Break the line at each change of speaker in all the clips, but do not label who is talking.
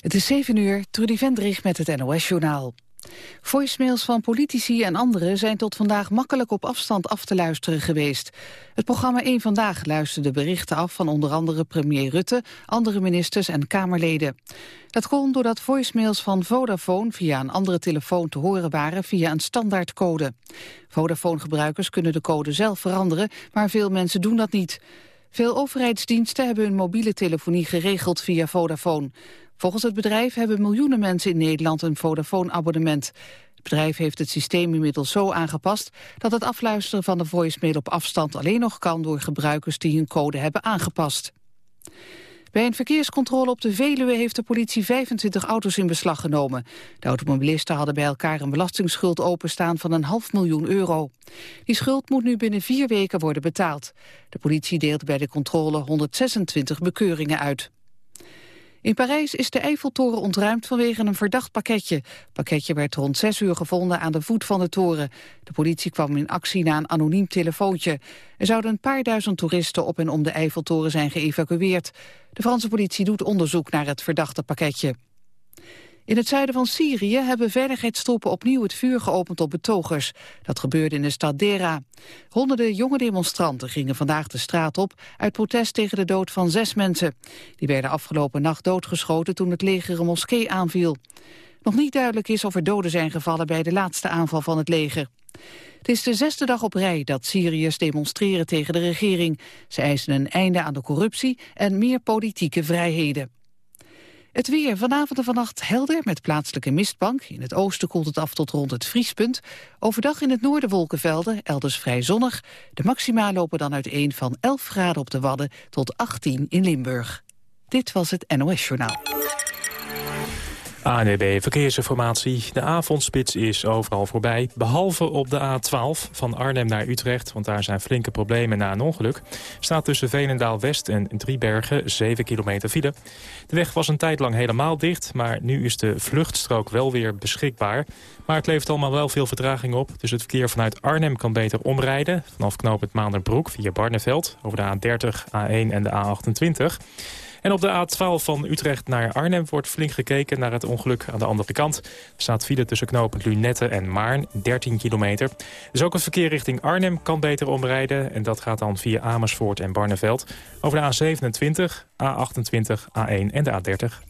Het is 7 uur, Trudy Vendrich met het NOS-journaal. Voicemails van politici en anderen zijn tot vandaag makkelijk op afstand af te luisteren geweest. Het programma 1 Vandaag luisterde berichten af van onder andere premier Rutte, andere ministers en Kamerleden. Dat kon doordat voicemails van Vodafone via een andere telefoon te horen waren via een standaardcode. Vodafone-gebruikers kunnen de code zelf veranderen, maar veel mensen doen dat niet. Veel overheidsdiensten hebben hun mobiele telefonie geregeld via Vodafone. Volgens het bedrijf hebben miljoenen mensen in Nederland een Vodafone-abonnement. Het bedrijf heeft het systeem inmiddels zo aangepast... dat het afluisteren van de voicemail op afstand alleen nog kan... door gebruikers die hun code hebben aangepast. Bij een verkeerscontrole op de Veluwe heeft de politie 25 auto's in beslag genomen. De automobilisten hadden bij elkaar een belastingsschuld openstaan van een half miljoen euro. Die schuld moet nu binnen vier weken worden betaald. De politie deelt bij de controle 126 bekeuringen uit. In Parijs is de Eiffeltoren ontruimd vanwege een verdacht pakketje. Het pakketje werd rond zes uur gevonden aan de voet van de toren. De politie kwam in actie na een anoniem telefoontje. Er zouden een paar duizend toeristen op en om de Eiffeltoren zijn geëvacueerd. De Franse politie doet onderzoek naar het verdachte pakketje. In het zuiden van Syrië hebben veiligheidstroepen opnieuw het vuur geopend op betogers. Dat gebeurde in de stad Dera. Honderden jonge demonstranten gingen vandaag de straat op... uit protest tegen de dood van zes mensen. Die werden afgelopen nacht doodgeschoten toen het leger een moskee aanviel. Nog niet duidelijk is of er doden zijn gevallen bij de laatste aanval van het leger. Het is de zesde dag op rij dat Syriërs demonstreren tegen de regering. Ze eisen een einde aan de corruptie en meer politieke vrijheden. Het weer vanavond en vannacht helder met plaatselijke mistbank. In het oosten koelt het af tot rond het vriespunt. Overdag in het noorden wolkenvelden, elders vrij zonnig. De maxima lopen dan uiteen van 11 graden op de Wadden tot 18 in Limburg. Dit was het NOS Journaal.
ANWB Verkeersinformatie. De avondspits is overal voorbij, behalve op de A12 van Arnhem naar Utrecht, want daar zijn flinke problemen na een ongeluk. Staat tussen Veenendaal-West en Driebergen 7 kilometer file. De weg was een tijd lang helemaal dicht, maar nu is de vluchtstrook wel weer beschikbaar. Maar het levert allemaal wel veel vertraging op, dus het verkeer vanuit Arnhem kan beter omrijden. Vanaf knooppunt Maanderbroek via Barneveld over de A30, A1 en de A28. En op de A12 van Utrecht naar Arnhem wordt flink gekeken naar het ongeluk aan de andere kant. Er staat file tussen knopen Lunette en Maarn, 13 kilometer. Dus ook het verkeer richting Arnhem kan beter omrijden. En dat gaat dan via Amersfoort en Barneveld. Over de A27, A28, A1 en de A30.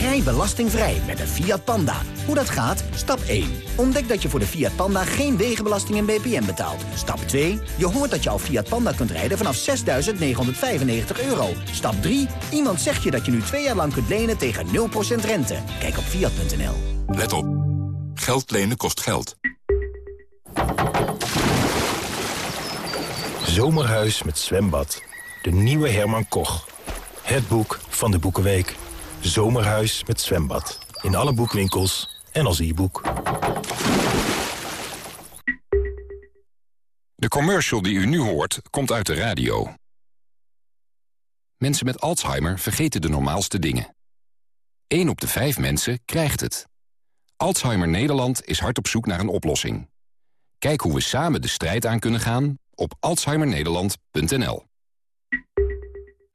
Rij belastingvrij met een Fiat Panda. Hoe dat gaat? Stap 1. Ontdek dat je voor de Fiat Panda geen wegenbelasting en BPM betaalt. Stap 2. Je hoort dat je al Fiat Panda kunt rijden vanaf 6.995 euro. Stap 3. Iemand zegt je dat je nu twee jaar lang kunt lenen tegen 0% rente. Kijk op Fiat.nl.
Let op. Geld lenen kost geld.
Zomerhuis met zwembad. De nieuwe Herman Koch. Het boek van de Boekenweek. Zomerhuis met zwembad. In alle boekwinkels en als e-boek.
De commercial die u nu hoort, komt uit de radio. Mensen met Alzheimer vergeten de normaalste dingen. 1 op de 5 mensen krijgt het. Alzheimer Nederland is hard op zoek naar een oplossing. Kijk hoe we samen de strijd aan kunnen gaan op alzheimernederland.nl.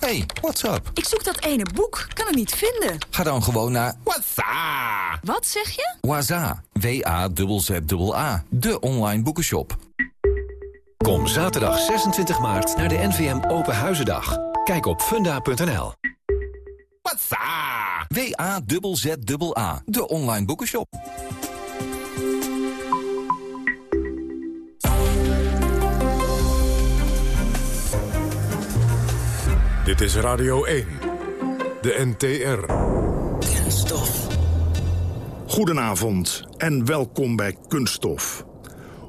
Hey, what's up?
Ik zoek dat ene boek, kan het niet vinden.
Ga dan gewoon naar Waza.
Wat zeg je?
Waza. W-A-Z-Z-A. De online boekenshop.
Kom zaterdag 26 maart naar de NVM Open Huizendag. Kijk op funda.nl.
Waza. W-A-Z-Z-A. De online boekenshop.
Dit is Radio 1, de NTR. Kunststof. Goedenavond en welkom bij Kunststof.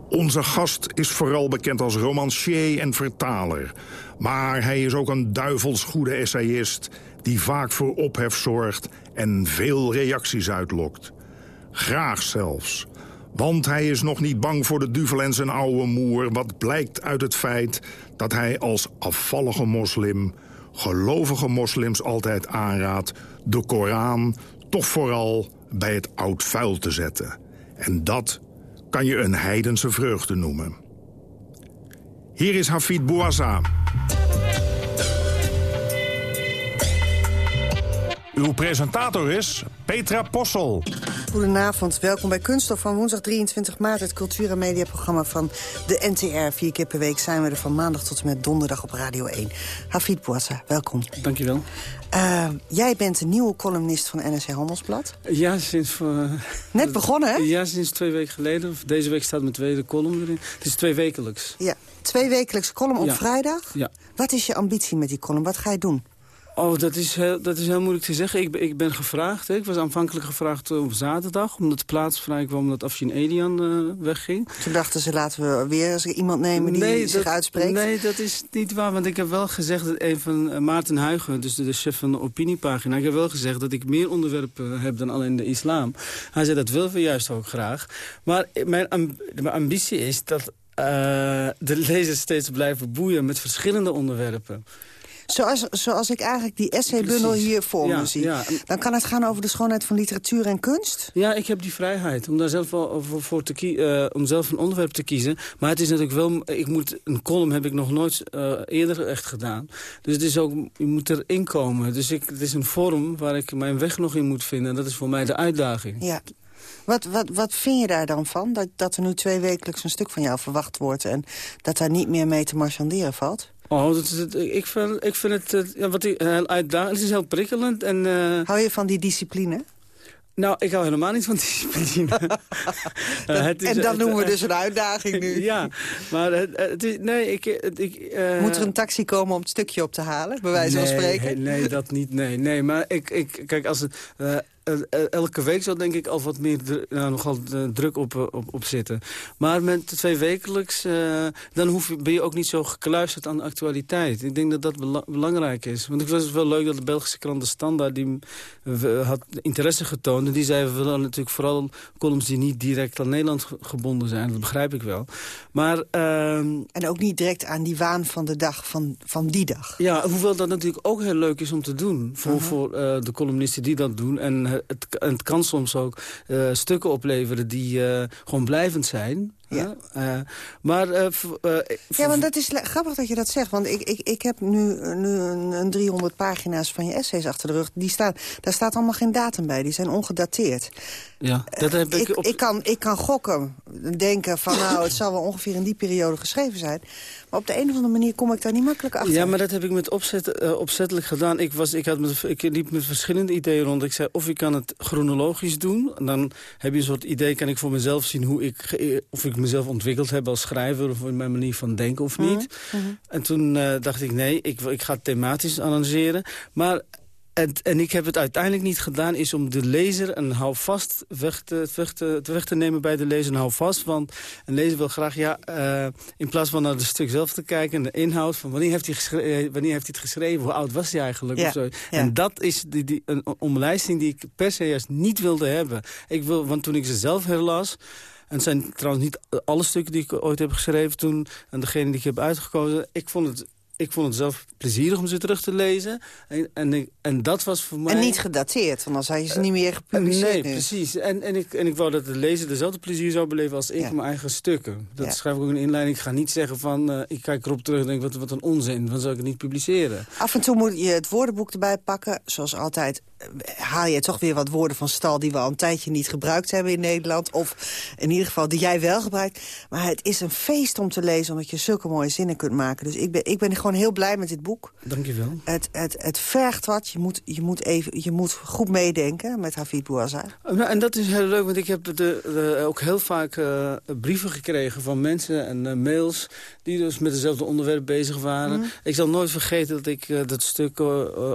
Onze gast is vooral bekend als romancier en vertaler. Maar hij is ook een duivelsgoede essayist... die vaak voor ophef zorgt en veel reacties uitlokt. Graag zelfs. Want hij is nog niet bang voor de duvel en zijn oude moer... wat blijkt uit het feit dat hij als afvallige moslim... gelovige moslims altijd aanraadt de Koran toch vooral bij het oud vuil te zetten. En dat kan je een heidense vreugde noemen. Hier is Hafid Bouazza. Uw presentator is Petra Possel.
Goedenavond, welkom bij Kunststof van woensdag 23 maart... het cultuur- en mediaprogramma van de NTR. Vier keer per week zijn we er van maandag tot en met donderdag op Radio 1. Hafid Bouassa, welkom.
Dankjewel.
Uh, jij bent de nieuwe columnist van NRC Handelsblad.
Ja, sinds... Uh,
Net begonnen, hè?
Ja, sinds twee weken geleden. Deze week staat mijn tweede column erin. Het is twee wekelijks.
Ja, twee wekelijks column op
ja.
vrijdag.
Ja.
Wat is je ambitie met die column? Wat ga je doen?
Oh, dat is, heel, dat is heel moeilijk te zeggen. Ik, ik ben gevraagd. Hè. Ik was aanvankelijk gevraagd op zaterdag. Omdat de plaats vrij kwam omdat Afshin Edian uh, wegging.
Toen dachten ze, laten we weer iemand nemen die
nee,
zich
dat,
uitspreekt.
Nee, dat is niet waar. Want ik heb wel gezegd dat een van uh, Maarten Huigen... dus de, de, chef van de opiniepagina... ik heb wel gezegd dat ik meer onderwerpen heb dan alleen de islam. Hij zei, dat willen we juist ook graag. Maar mijn, amb mijn ambitie is dat uh, de lezers steeds blijven boeien... met verschillende onderwerpen.
Zoals, zoals ik eigenlijk die essaybundel hier voor
ja,
me zie.
Ja.
Dan kan het gaan over de schoonheid van literatuur en kunst?
Ja, ik heb die vrijheid om daar zelf wel voor, te uh, om zelf een onderwerp te kiezen. Maar het is natuurlijk wel... Ik moet, een column heb ik nog nooit uh, eerder echt gedaan. Dus het is ook... Je moet erin komen. Dus ik, het is een vorm waar ik mijn weg nog in moet vinden. En dat is voor mij de uitdaging.
Ja. Wat, wat, wat vind je daar dan van? Dat, dat er nu twee wekelijks een stuk van jou verwacht wordt... en dat daar niet meer mee te marchanderen valt?
Oh, dat ik, vind, ik vind het ja, wat heel uitdagend. Het is heel prikkelend. En, uh,
hou je van die discipline?
Nou, ik hou helemaal niet van discipline.
uh, het is, en dat noemen we dus een uitdaging nu.
ja, maar het, het is, nee, ik... ik uh,
Moet er een taxi komen om het stukje op te halen, bij wijze
nee,
van spreken?
Nee, dat niet, nee. nee maar ik, ik, kijk, als het... Uh, elke week zal denk ik al wat meer nou, nogal druk op, op, op zitten. Maar met de twee wekelijks, dan hoef je, ben je ook niet zo gekluisterd aan de actualiteit. Ik denk dat dat bela belangrijk is. Want ik was het wel leuk dat de Belgische krant De Standaard... die had interesse getoond. En die zei, we willen natuurlijk vooral columns die niet direct aan Nederland gebonden zijn. Dat begrijp ik wel. Maar, uh,
en ook niet direct aan die waan van de dag, van, van die dag.
Ja, hoewel dat natuurlijk ook heel leuk is om te doen. Voor, uh -huh. voor uh, de columnisten die dat doen. En het, het kan soms ook uh, stukken opleveren die uh, gewoon blijvend zijn.
Ja.
Uh, maar,
ja, want dat is grappig dat je dat zegt. Want ik, ik, ik heb nu, nu een, een 300 pagina's van je essays achter de rug. Die staan, daar staat allemaal geen datum bij. Die zijn ongedateerd.
Ja, dat heb ik, op...
ik, kan, ik kan gokken, denken van nou, het zal wel ongeveer in die periode geschreven zijn. Maar op de een of andere manier kom ik daar niet makkelijk achter.
Ja, maar dat heb ik met opzet, opzettelijk gedaan. Ik, was, ik, had met, ik liep met verschillende ideeën rond. Ik zei, of ik kan het chronologisch doen. En dan heb je een soort idee, kan ik voor mezelf zien hoe ik, of ik mezelf ontwikkeld heb als schrijver... of in mijn manier van denken of niet.
Mm
-hmm. En toen uh, dacht ik, nee, ik, ik ga thematisch analyseren. Maar en, en ik heb het uiteindelijk niet gedaan... is om de lezer een houvast weg te, weg te, weg te nemen bij de lezer. Een houvast, want een lezer wil graag... ja, uh, in plaats van naar het stuk zelf te kijken... en de inhoud van wanneer heeft hij, geschreven, wanneer heeft hij het geschreven... hoe oud was hij eigenlijk?
Ja,
of zo.
Ja.
En dat is die, die, een omlijsting die ik per se juist niet wilde hebben. Ik wil, want toen ik ze zelf herlas... En het zijn trouwens niet alle stukken die ik ooit heb geschreven toen... en degene die ik heb uitgekozen. Ik vond het ik vond het zelf plezierig om ze terug te lezen. En, en, en dat was voor mij...
En niet gedateerd, want dan zou je ze niet meer gepubliceerd
Nee,
nu.
precies. En, en, ik, en ik wou dat de lezer dezelfde plezier zou beleven als ik
Ja.
mijn eigen stukken. Dat
Ja.
schrijf ik ook in de inleiding. Ik ga niet zeggen van, eh, ik kijk erop terug en denk, wat, wat een onzin. Dan zou ik het niet publiceren.
Af en toe moet je het woordenboek erbij pakken. Zoals altijd eh, haal je toch weer wat woorden van stal... die we al een tijdje niet gebruikt hebben in Nederland. Of in ieder geval die jij wel gebruikt. Maar het is een feest om te lezen... omdat je zulke mooie zinnen kunt maken. Dus ik ben, ik ben gewoon heel blij met dit boek.
Dank je wel.
Het, het, het vergt wat. Je moet, je, moet even, je moet goed meedenken met Hafid Bouazza.
Nou, en dat is heel leuk, want ik heb de, de, ook heel vaak uh, brieven gekregen van mensen en uh, mails... die dus met dezelfde onderwerp bezig waren.
Mhm.
Ik zal nooit vergeten dat ik uh, dat stuk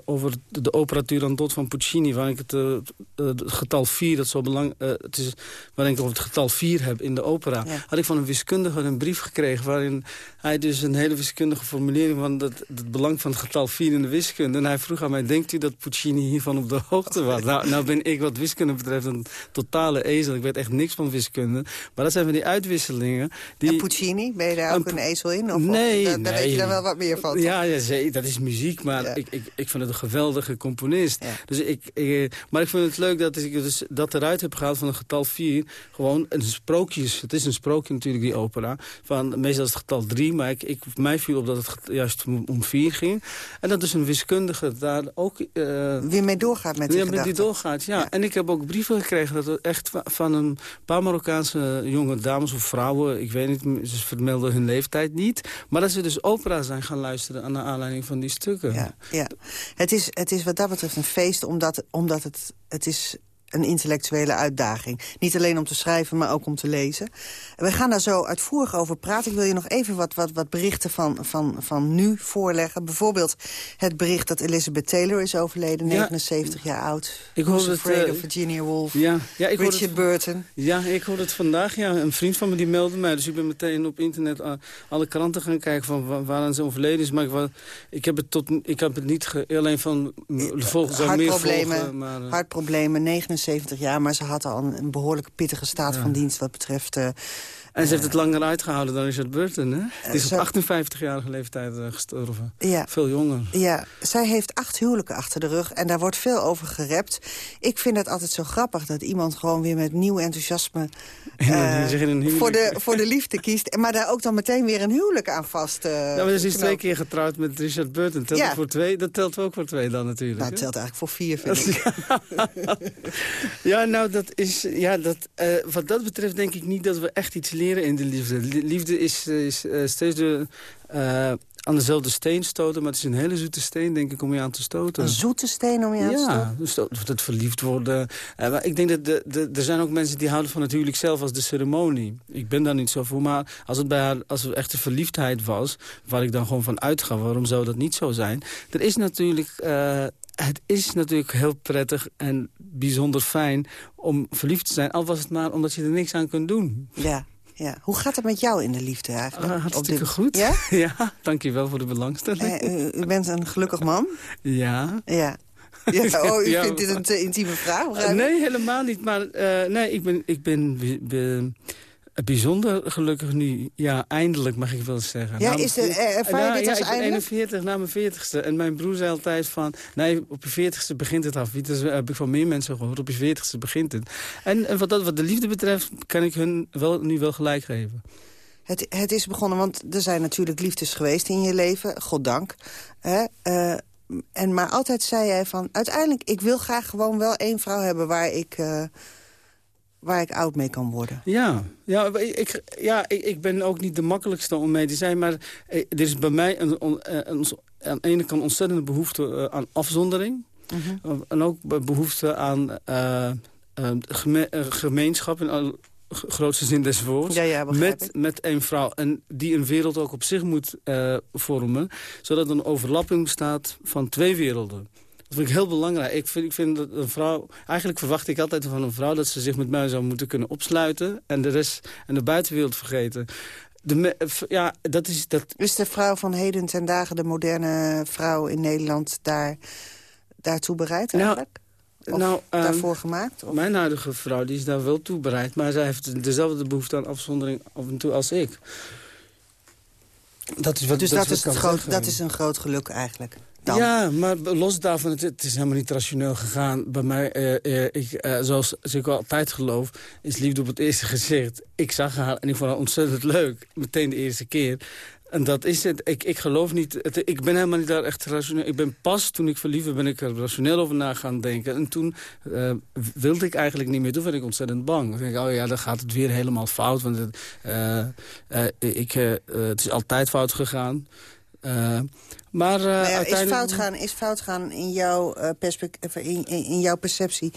over de opera Turandot van Puccini, waar ik het, eh, eh, het getal 4, dat zo belang, uh, het is, waar ik over het getal 4 heb in de opera, had ik van een wiskundige een brief gekregen waarin hij dus een hele wiskundige formulering van het, het belang van het getal 4 in de wiskunde. En hij vroeg aan mij, denkt u dat Puccini hiervan op de hoogte was? nou, nou ben ik wat wiskunde betreft een totale ezel. Ik weet echt niks van wiskunde. Maar dat zijn van die uitwisselingen. Die...
En Puccini, ben je daar ook een, ezel in? Of,
nee,
of, daar,
nee.
weet je dan wel wat meer van.
Ja, ja dat is muziek, maar ja. ik, ik, ik vind het een geweldige componist. Ja. Dus ik, ik, maar ik vind het leuk dat ik dus dat eruit heb gehaald van een getal 4. Gewoon een sprookjes, het is een sprookje natuurlijk, die opera. Van, meestal is het getal 3, maar ik, ik, mij viel op dat het juist om 4 ging. En dat is een wiskundige daar ook... Uh,
Weer mee doorgaat met die
Ja, die doorgaat, ja. ja. En ik heb ook brieven gekregen dat echt van een paar Marokkaanse jonge dames of vrouwen... ik weet niet, ze vermelden hun leeftijd niet... maar dat ze dus opera zijn gaan luisteren aan de aanleiding van die stukken.
Ja, ja. Het, is, het is wat dat betreft een feest, omdat, omdat het, het is een intellectuele uitdaging. Niet alleen om te schrijven, maar ook om te lezen. We gaan daar zo uitvoerig over praten. Ik wil je nog even wat, wat, wat berichten van, van, van nu voorleggen. Bijvoorbeeld het bericht dat Elizabeth Taylor is overleden, ja, 79 jaar oud.
Ik hoorde het,
uh, Virginia Woolf,
ja, ja, ik
Richard
het,
Burton.
Ja, ik hoorde het vandaag. Ja, een vriend van me die meldde mij. Dus ik ben meteen op internet uh, alle kranten gaan kijken van waar ze overleden is. Maar ik, ik, heb het tot, ik heb het niet ge, alleen van volgens
hartproblemen,
volgen, maar, uh,
hartproblemen, 79 jaar, maar ze had al een, een behoorlijk pittige staat ja. van dienst wat betreft... Uh,
en ze heeft het langer uitgehouden dan Richard Burton, hè? Het is op 58-jarige leeftijd uh, gestorven.
Ja.
Veel jonger.
Ja, zij heeft acht huwelijken achter de rug en daar wordt veel over gerept. Ik vind het altijd zo grappig dat iemand gewoon weer met nieuw enthousiasme...
Uh,
voor, de, voor de liefde kiest, maar daar ook dan meteen weer een huwelijk aan vast uh,
Ja, maar ze is twee keer getrouwd met Richard Burton. Telt
ja.
dat voor twee? Dat telt ook voor twee dan natuurlijk.
Nou, het telt eigenlijk voor vier, vind ik.
ja, nou, dat is... Ja, dat, uh, wat dat betreft denk ik niet dat we echt iets leren in de liefde. Liefde is, is uh, steeds de, uh, aan dezelfde steen stoten, maar het is een hele zoete steen, denk ik, om je aan te stoten.
Een zoete steen om je aan te stoten?
Ja, dus het verliefd worden. Uh, maar ik denk dat de, de, er zijn ook mensen die houden van het huwelijk zelf als de ceremonie. Ik ben daar niet zo voor, maar als het bij haar, als het echte verliefdheid was, waar ik dan gewoon van uitga, waarom zou dat niet zo zijn? Er is natuurlijk het is natuurlijk heel prettig en bijzonder fijn om verliefd te zijn. Al was het maar omdat je er niks aan kunt doen.
Ja. Ja. Hoe gaat het met jou in de liefde eigenlijk?
Uh, hartstikke
dit...
goed.
Ja?
ja, dankjewel voor de belangstelling.
Uh, u, bent een gelukkig man?
Ja.
Ja. Ja, oh, u ja, vindt dit een te intieme vraag?
nee, helemaal niet. Maar uh, nee, ik ben, ik ben be, bijzonder gelukkig nu. Ja, eindelijk mag ik wel zeggen.
Ja, is de, ervaar je
nou,
dit
ja,
als
ik ben
eindelijk?
41 na mijn 40ste. En mijn broer zei altijd van... Nee, op je 40ste begint het af. Dat heb ik van meer mensen gehoord. Op je 40ste begint het. En, en wat, dat, wat de liefde betreft kan ik hun wel, nu wel gelijk geven.
Het, het is begonnen, want er zijn natuurlijk liefdes geweest in je leven. Goddank. Hè? Uh, en, maar altijd zei jij van... Uiteindelijk, ik wil graag gewoon wel één vrouw hebben waar ik... Uh, waar ik oud mee kan worden.
Ja, ja, ik, ja ik, ik ben ook niet de makkelijkste om mee te zijn. Maar er is bij mij een, een, een, aan de ene kant ontzettende behoefte aan afzondering. -hmm. En ook behoefte aan uh, geme gemeenschap in grootste zin des woords.
Ja, ja,
met, met één vrouw. En die een wereld ook op zich moet uh, vormen. Zodat er een overlapping bestaat van twee werelden. Dat vind ik heel belangrijk. Ik vind, ik vind dat een vrouw... Eigenlijk verwacht ik altijd van een vrouw... dat ze zich met mij zou moeten kunnen opsluiten... en de rest en de buitenwereld vergeten. De, ja, dat is, dat...
Is de vrouw van heden ten dagen... de moderne vrouw in Nederland daar, daartoe bereid eigenlijk?
Nou, nou,
daarvoor
um,
gemaakt? Of?
Mijn huidige vrouw die is daar wel toe bereid... maar zij heeft dezelfde behoefte aan afzondering af en toe als ik.
Dat is wat, dus dat, dat, is het groot, dat is een groot geluk eigenlijk?
Ja, maar los daarvan, het, is helemaal niet rationeel gegaan. Bij mij, uh, uh, ik, uh, zoals ik altijd geloof, is liefde op het eerste gezicht. Ik zag haar en ik vond haar ontzettend leuk. Meteen de eerste keer. En dat is het. Ik, ik geloof niet... Het, ik ben helemaal niet daar echt rationeel... Ik ben pas, toen ik verliefd ben ik er rationeel over na gaan denken. En toen wilde ik eigenlijk niet meer. Toen werd ik ontzettend bang. Toen denk ik, oh ja, dan gaat het weer helemaal fout. Want het, ik, het is altijd fout gegaan. Maar
nou ja, uiteindelijk... is, fout gaan, is fout gaan in jouw, in, in, in jouw perceptie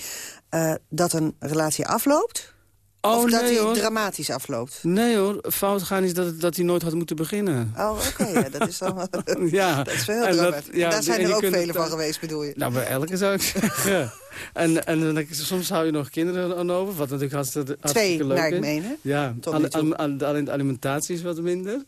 dat een relatie afloopt?
Oh,
of dat
nee,
hij
hoor.
dramatisch afloopt?
Nee hoor, fout gaan is dat, dat hij nooit had moeten beginnen.
Oh, oké, ja, dat is dan...
Ja.
dat is wel heel dramatisch.
ja,
Daar zijn er ook vele van geweest, bedoel je?
Nou, bij elke zou ik zeggen. En, en soms hou je nog kinderen aan over, wat natuurlijk hartstikke, hartstikke
Twee,
leuk
naar ik
is.
meen?
Ja, alleen de alimentatie is wat minder.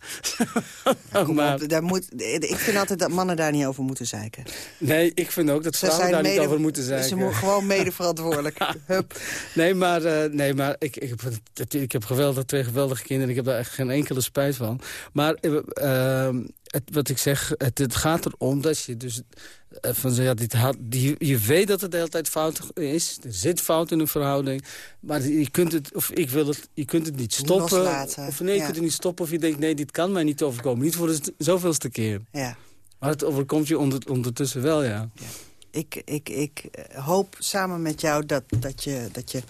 Kom
maar,
op, daar moet, ik vind altijd dat mannen daar niet over moeten zeiken.
nee, ik vind ook dat
Ze
vrouwen daar
mede,
niet over moeten zijn.
Ze moeten gewoon mede verantwoordelijk. Hup.
Nee, maar, eh, nee, maar ik, ik, heb, ik heb geweldig, twee geweldige kinderen. Ik heb daar echt geen enkele spijt van. Maar eh, ehm, het, wat ik zeg, het, het gaat erom dat je dus... eh, van, ja, dit had, je weet dat het de hele tijd fout is. Er zit fout in een verhouding. Maar je kunt het, of ik wil het, je kunt het niet stoppen.
Loslaten,
Of nee, je
ja.
kunt het niet stoppen. Of je denkt, nee, dit kan mij niet overkomen. Niet voor de zoveelste keer.
Ja.
Maar het overkomt je onder, ondertussen wel, ja.
Ik, ik, ik eh, hoop samen met jou dat, dat, je, dat je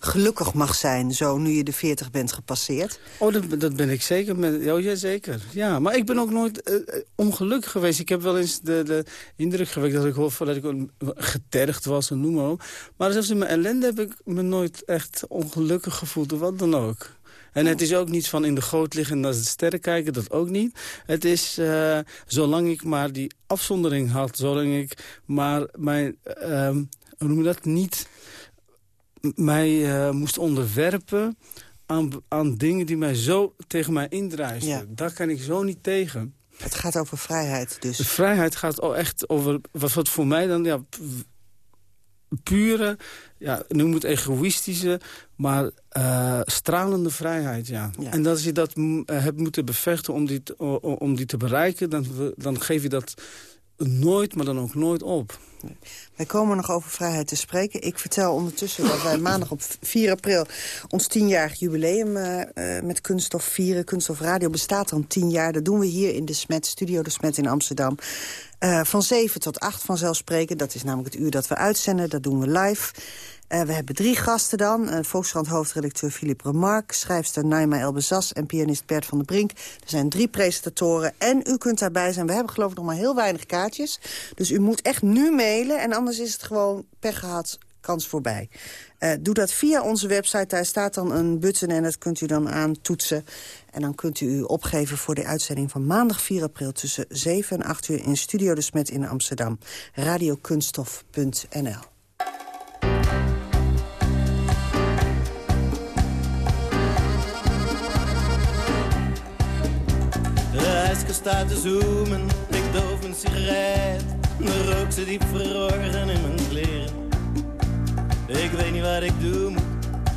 gelukkig mag zijn... zo nu je de 40 bent gepasseerd.
Oh, dat, dat ben ik zeker. Met, oh, ja, zeker. Ja, maar ik ben ook nooit eh, eh, ongelukkig geweest. Ik heb wel eens de, de indruk gewekt dat ik, hoor- dat ik getergd was en noem maar op. Maar zelfs in mijn ellende heb ik me nooit echt ongelukkig gevoeld. Of wat dan ook. En het is ook niet van in de goot liggen en naar de sterren kijken, dat ook niet. Het is, eh, zolang ik maar die afzondering had, zolang ik maar mijn, ehm, noem je dat, niet mij eh, moest onderwerpen aan, aan dingen die mij zo tegen mij indruisten.
Ja.
Daar kan ik zo niet tegen.
Het gaat over vrijheid dus.
De vrijheid gaat al echt over wat, wat voor mij dan ja, pure, ja, noem het egoïstische, maar eh, stralende vrijheid. Ja.
Ja.
En als je dat eh, hebt moeten bevechten om die, om die te bereiken, dan, dan geef je dat nooit, maar dan ook nooit op.
Wij komen nog over vrijheid te spreken. Ik vertel ondertussen dat wij maandag op 4 april... ons tienjarig jubileum eh, met Kunststof vieren. Kunststof Radio bestaat al tien jaar. Dat doen we hier in de Smet, Studio de Smet in Amsterdam. Eh, van 7 tot 8 vanzelfsprekend. Dat is namelijk het uur dat we uitzenden. Dat doen we live. Eh, we hebben drie gasten dan. Uh, Volkskrant hoofdredacteur Philippe Remarque... schrijfster Naima Elbezas en pianist Bert van der Brink. Er zijn drie presentatoren en u kunt daarbij zijn. We hebben geloof ik nog maar heel weinig kaartjes. Dus u moet echt nu mailen en anders is het gewoon pech gehad, kans voorbij. Uh, doe dat via onze website. Daar staat dan een button en dat kunt u dan aantoetsen. En dan kunt u u opgeven voor de uitzending van maandag 4 april... tussen 7 en 8 uur in Studio de Smet in Amsterdam. Radiokunststof.nl
Ijsker staat te zoomen, ik doof mijn sigaret. De rook zit diep verborgen in mijn kleren. Ik weet niet wat ik doen moet,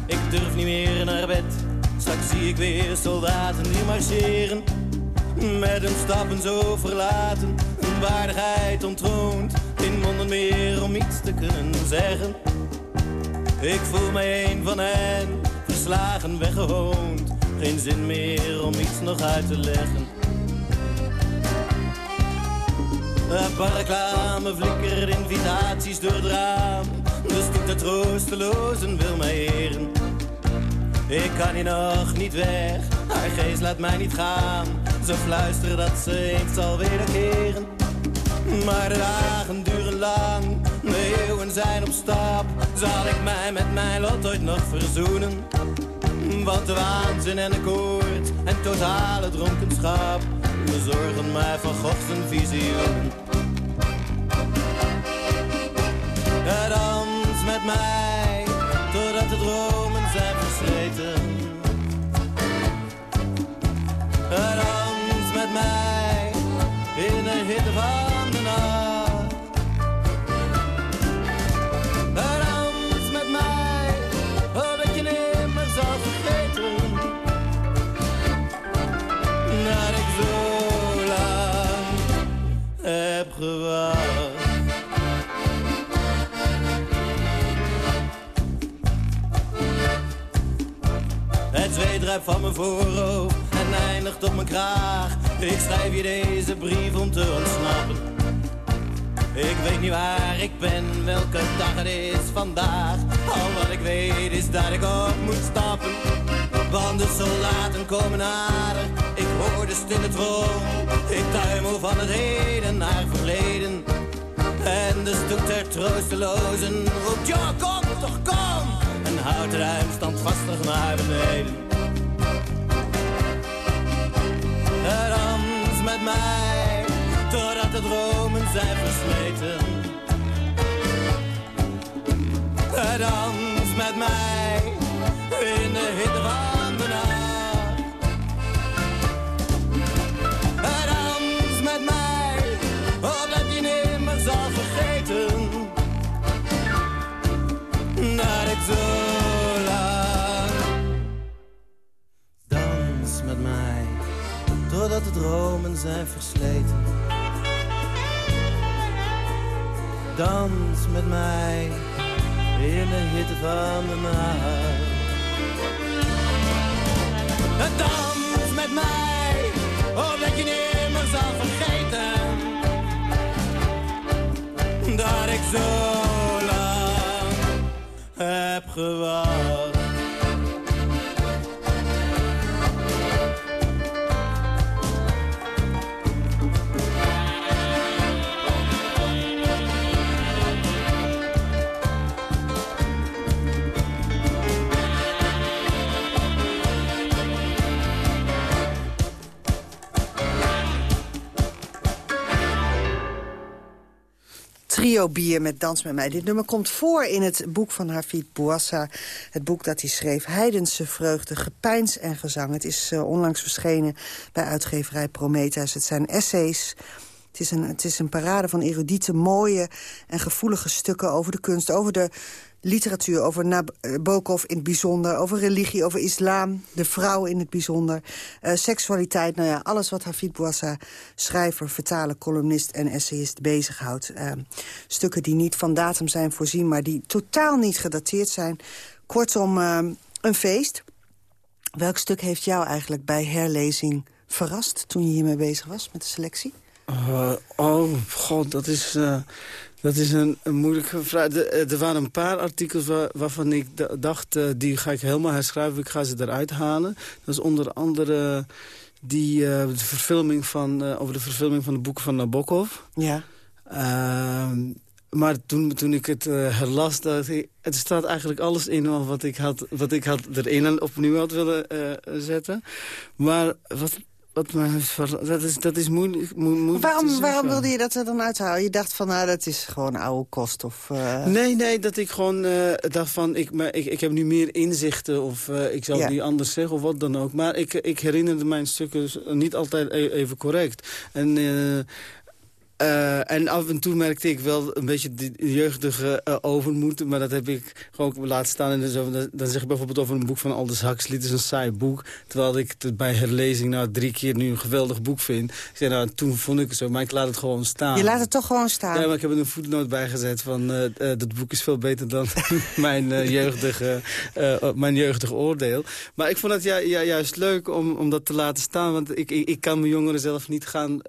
ik durf niet meer naar bed. Straks zie ik weer soldaten die marcheren. Met hun stappen zo verlaten, hun waardigheid ontroond. Geen monden meer om iets te kunnen zeggen. Ik voel mij een van hen, verslagen, weggehoond. Geen zin meer om iets nog uit te leggen. Een paar reclame flikkert invitaties door het raam. Dus doet de troostelozen wil mij eren. Ik kan hier nog niet weg, haar geest laat mij niet gaan. Ze fluisteren dat ze eens zal wederkeren. Maar de dagen duren lang, de eeuwen zijn op stap. Zal ik mij met mijn lot ooit nog verzoenen? Want de waanzin en de koorts en totale dronkenschap bezorgen mij van God zijn visioenen. Ja, dans met mij, totdat de dromen zijn versleten. Ja, dans met mij, in de hitte van Van mijn voorhoofd en eindigt op mijn kraag. Ik schrijf je deze brief om te ontsnappen. Ik weet niet waar ik ben, welke dag het is vandaag. Al wat ik weet is dat ik op moet stappen. Want de soldaten komen nader, ik hoor de stille trom. Ik tuimel van het heden naar verleden. En de stoet der troostelozen roept, ja kom toch kom. En houdt ruim standvastig naar mij, de dromen zijn versleten. Dans met mij in de hitte van de dromen zijn versleten. Dans met mij in de hitte van de nacht. Dans met mij, opdat je nimmer zal vergeten. Dat ik zo lang heb gewacht.
Trio met Dans met mij. Dit nummer komt voor in het boek van Hafid Bouassa. Het boek dat hij schreef, Heidense Vreugde, Gepeins en Gezang. Het is uh, onlangs verschenen bij uitgeverij Prometheus. Het zijn essays... Het is, een, het is een parade van erudite, mooie en gevoelige stukken over de kunst... over de literatuur, over Nabokov in het bijzonder... over religie, over islam, de vrouw in het bijzonder... Uh, seksualiteit, nou ja, alles wat Hafid Bouassa... schrijver, vertaler, columnist en essayist bezighoudt. Uh, stukken die niet van datum zijn voorzien... maar die totaal niet gedateerd zijn. Kortom, een feest. Welk stuk heeft jou eigenlijk bij herlezing verrast... toen je hiermee bezig was met de selectie?
oh, god, dat is... Dat is een, een moeilijke vraag. De, er waren een paar artikels waar, waarvan ik dacht... Uh, die ga ik helemaal herschrijven, ik ga ze eruit halen. Dat is onder andere die, uh, de verfilming van, uh, over de verfilming van de boeken van Nabokov.
Ja.
Ehm, maar toen, toen ik het herlas, dacht ik, het staat eigenlijk alles in wat ik had, wat ik had erin en opnieuw had willen zetten. Maar wat wat mij dat is, dat is moeilijk, moeilijk
waarom, waarom wilde je dat er dan uithalen? Je dacht van, nou, dat is gewoon oude kost? Of, uh...
Nee, nee, dat ik gewoon uh, dacht van, ik, maar, ik, ik heb nu meer inzichten... of uh, ik zou ja. die anders zeggen of wat dan ook. Maar ik, ik herinnerde mijn stukken niet altijd e even correct. En uh, en af en toe merkte ik wel een beetje de jeugdige uh, overmoed. Maar dat heb ik gewoon laten staan. En zo, dan zeg ik bijvoorbeeld over een boek van Aldous Huxley. Het is een saai boek. Terwijl ik het bij herlezing nou drie keer nu een geweldig boek vind. Ik zei, nou, toen vond ik het zo. Maar ik laat het gewoon staan.
Je laat het toch gewoon staan?
Ja, maar ik heb er een voetnoot bij gezet van... Uh, dat boek is veel beter dan mijn, jeugdige, mijn jeugdige oordeel. Maar ik vond het ju ju juist leuk om, om dat te laten staan. Want ik, ik, ik kan mijn jongeren zelf niet gaan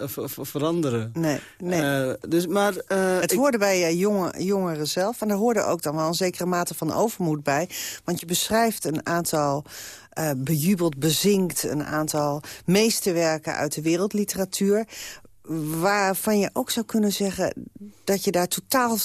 veranderen.
Nee. Nee.
Uh, dus, maar, uh,
het hoorde bij uh, jonge, jongeren zelf. En er hoorde ook dan wel een zekere mate van overmoed bij. Want je beschrijft een aantal bejubeld, bezinkt... een aantal meesterwerken uit de wereldliteratuur... waarvan je ook zou kunnen zeggen dat je daar totaal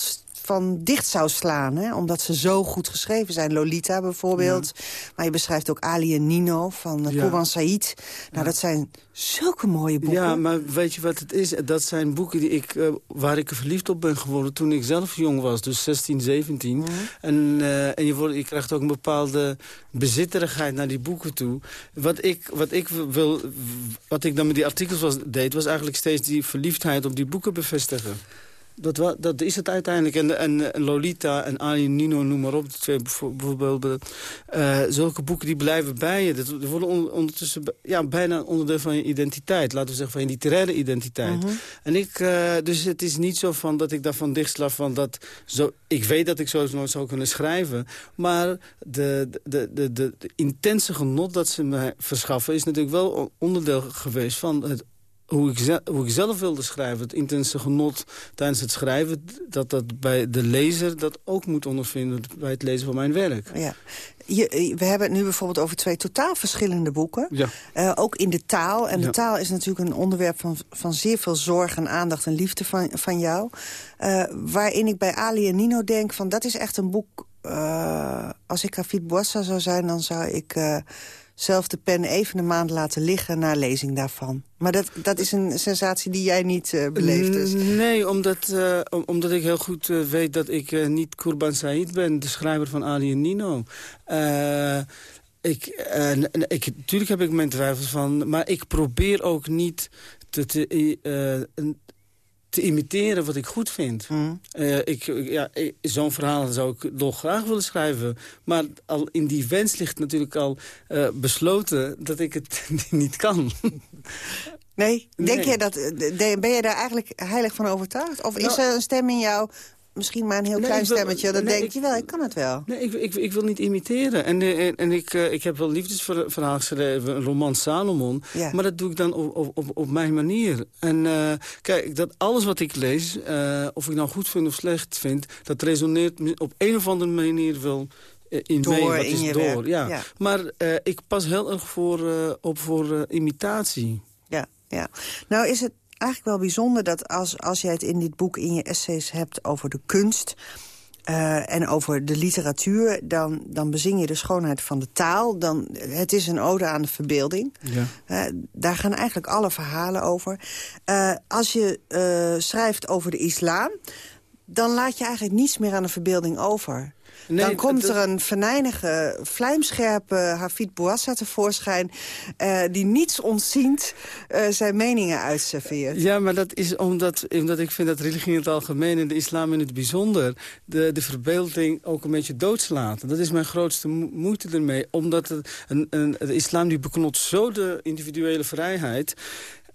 van dicht zou slaan. Hè? Omdat ze zo goed geschreven zijn. Lolita bijvoorbeeld. Ja. Maar je beschrijft ook Ali en Nino van uh, ja. Said. Nou, dat zijn zulke mooie boeken.
Ja, maar weet je wat het is? Dat zijn boeken die ik, uh, waar ik verliefd op ben geworden toen ik zelf jong was. Dus 16, 17. Mm. En, uh, en je, wordt, je krijgt ook een bepaalde bezitterigheid naar die boeken toe. Wat ik, wat ik, wil, wat ik dan met die artikels was, deed... was eigenlijk steeds die verliefdheid op die boeken bevestigen. Dat, dat is het uiteindelijk. En, en, en Lolita en Ali Nino, noem maar op. De twee bijvoorbeeld. Uh, zulke boeken die blijven bij je. Dat worden on, ondertussen ja, bijna onderdeel van je identiteit. Laten we zeggen van je literaire identiteit. Mm -hmm. En ik, uh, dus het is niet zo van dat ik daarvan dichtslaaf van dat... Zo, ik weet dat ik zo nooit zou kunnen schrijven. Maar de, de, de, de, de intense genot dat ze me verschaffen... is natuurlijk wel onderdeel geweest van het hoe ik, zelf, hoe ik zelf wilde schrijven, het intense genot tijdens het schrijven... dat dat bij de lezer dat ook moet ondervinden bij het lezen van mijn werk.
Ja. Je, we hebben het nu bijvoorbeeld over twee totaal verschillende boeken.
Ja.
Uh, ook in de taal. En de ja. taal is natuurlijk een onderwerp van, van zeer veel zorg en aandacht en liefde van, van jou. Uh, waarin ik bij Ali en Nino denk van dat is echt een boek... Uh, als ik Hafid Bouassa zou zijn, dan zou ik zelf de pen even een maand laten liggen na lezing daarvan. Maar dat, dat is een sensatie die jij niet uh, beleeft dus.
Nee, omdat, uh, omdat ik heel goed uh, weet dat ik niet Kurban Said ben... de schrijver van Ali en Nino. ik, ik, natuurlijk heb ik mijn twijfels van... maar ik probeer ook niet te, te, te imiteren wat ik goed vind.
Mm.
Uh, ik, ja, Zo'n verhaal zou ik nog graag willen schrijven. Maar al in die wens ligt natuurlijk al uh, besloten dat ik het niet kan.
Nee? Denk nee. Je dat, ben je daar eigenlijk heilig van overtuigd? Of nou, is er een stem in jou misschien maar een heel
nee,
klein
wil,
stemmetje. Dan
nee,
denk
ik,
je wel, ik kan het wel.
Nee, ik, ik, ik wil niet imiteren. En, en, en ik, uh, ik heb wel liefdesverhaal geschreven, een roman Salomon.
Ja.
Maar dat doe ik dan op, op, op mijn manier. En uh, kijk, dat alles wat ik lees, uh, of ik nou goed vind of slecht vind... dat resoneert op een of andere manier wel in
door,
mee. Wat
in
is
je
door,
werk.
ja.
ja.
Maar ik pas heel erg voor, op voor imitatie.
Ja, ja. Nou is het eigenlijk wel bijzonder dat als, als jij het in dit boek in je essays hebt over de kunst... Uh, en over de literatuur, dan, dan bezing je de schoonheid van de taal. Dan, het is een ode aan de verbeelding.
Ja.
Uh, daar gaan eigenlijk alle verhalen over. Uh, als je schrijft over de islam, dan laat je eigenlijk niets meer aan de verbeelding over.
Nee,
dan komt
dat-
er een venijnige, vlijmscherpe Hafid Bouassa tevoorschijn... eh, die niets ontziend eh, zijn meningen uitserveert.
Ja, maar dat is omdat, omdat ik vind dat religie in het algemeen... en de islam in het bijzonder... de, de verbeelding ook een beetje doodslaat. Dat is mijn grootste mo- moeite ermee. Omdat het, een, een, de islam die beknot zo de individuele vrijheid...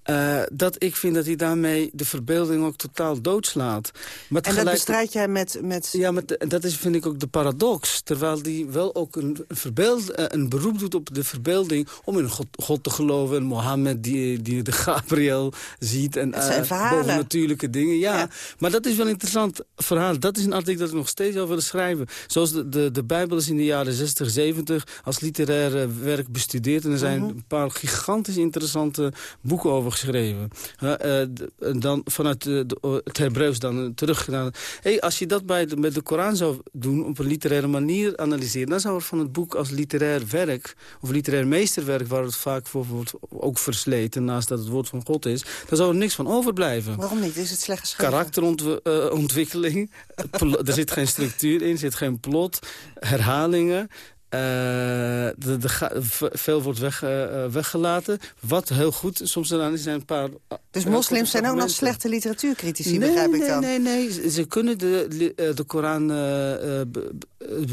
eh, dat ik vind dat hij daarmee de verbeelding ook totaal doodslaat. Maar
En dat bestrijd jij met... met...
Ja, maar dat is, vind ik ook de paradox. Terwijl die wel ook een, verbeeld, eh, een beroep doet op de verbeelding... om in God, God te geloven. En Mohammed die, die de Gabriel ziet. En
Het zijn
eh, bovennatuurlijke dingen. Ja,
Ja.
maar dat is wel een interessant verhaal. Dat is een artikel dat ik nog steeds zou willen schrijven. Zoals de, de, de Bijbel is in de jaren 60, 70 als literaire werk bestudeerd. En er zijn
Mhm.
een paar gigantisch interessante boeken over geschreven. En dan vanuit de, de- het Hebreeuws dan terug naar... Hey, als je dat bij de, met de Koran zou doen, op een literaire manier analyseren... dan zou er van het boek als literair werk, of literair meesterwerk... waar het vaak voor wordt ook versleten, naast dat het woord van God is... dan zou er niks van overblijven.
Waarom niet? Is het slecht geschreven?
Karakterontwikkeling. er zit geen structuur in, er zit geen plot. Herhalingen. Eh, de, de, veel wordt weg, eh, eh, weggelaten. Wat heel goed soms eraan is, zijn een paar...
Dus moslims zijn ook nog slechte literatuurcritici,
Nee,
begrijp ik
nee,
dan?
Nee, nee, Ze- Ze kunnen de, de Koran be- be-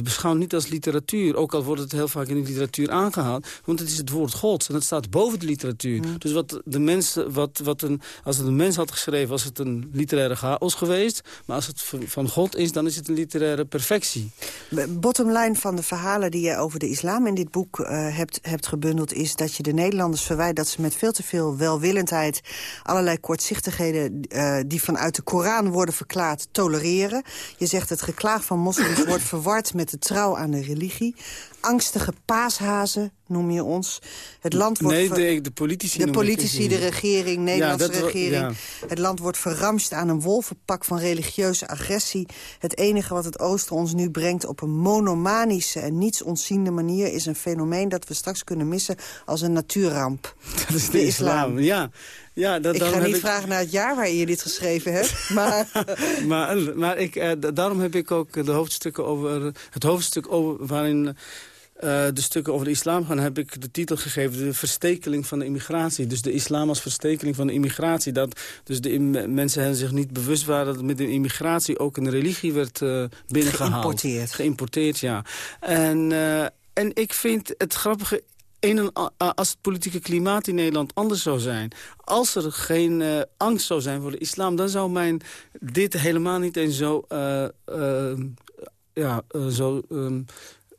beschouwen niet als literatuur. Ook al wordt het heel vaak in de literatuur aangehaald. Want het is het woord God en het staat boven de literatuur. Dus wat de mens, wat, wat een, als het een mens had geschreven, was het een literaire chaos geweest. Maar als het van- van God is, dan is het een literaire perfectie.
Bottom line van de verhalen die je over de islam in dit boek eh, hebt, hebt gebundeld... is dat je de Nederlanders verwijt dat ze met veel te veel welwillendheid... allerlei kortzichtigheden eh, die vanuit de Koran worden verklaard tolereren. Je zegt het geklaag van moslims wordt verward met de trouw aan de religie. Angstige paashazen noem je ons. Het land wordt
nee, de, de politici.
de politici, de regering, Nederlandse regering.
ja.
Het land wordt verramst aan een wolvenpak van religieuze agressie. Het enige wat het oosten ons nu brengt op een monomanische en niets ontziende manier... is een fenomeen dat we straks kunnen missen als een natuurramp.
Dat is de, islam. Ja. Ja, dat,
Ik ga niet vragen naar het jaar waarin je dit geschreven hebt. Maar
maar maar ik, eh, da- daarom heb ik ook de hoofdstukken over, het hoofdstuk over, waarin eh, de stukken over de islam gaan, heb ik de titel gegeven, de verstekeling van de immigratie. Dus de islam als verstekeling van de immigratie. Dat dus de mensen hen zich niet bewust waren dat met de immigratie ook een religie werd eh binnengehaald.
Geïmporteerd.
Geïmporteerd, ja. En, eh, en ik vind het grappige een als het politieke klimaat in Nederland anders zou zijn... als er geen angst zou zijn voor de islam... dan zou mijn dit helemaal niet eens zo... ja, zo... ehm,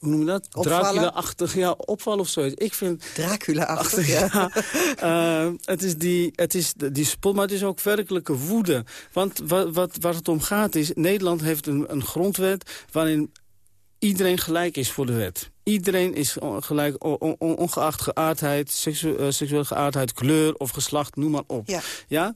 hoe noem je dat? Dracula-achtig, ja, opvallen of zoiets. Ik vind...
Dracula-achtig,
ja.
ja.
Eh, het is die, het is die spot, maar het is ook werkelijke woede. Want wat, wat, waar het om gaat is... Nederland heeft een, een grondwet waarin iedereen gelijk is voor de wet. Iedereen is gelijk, on- on- ongeacht geaardheid, seksu eh, seksuele geaardheid, kleur of geslacht, noem maar op.
Ja.
Ja?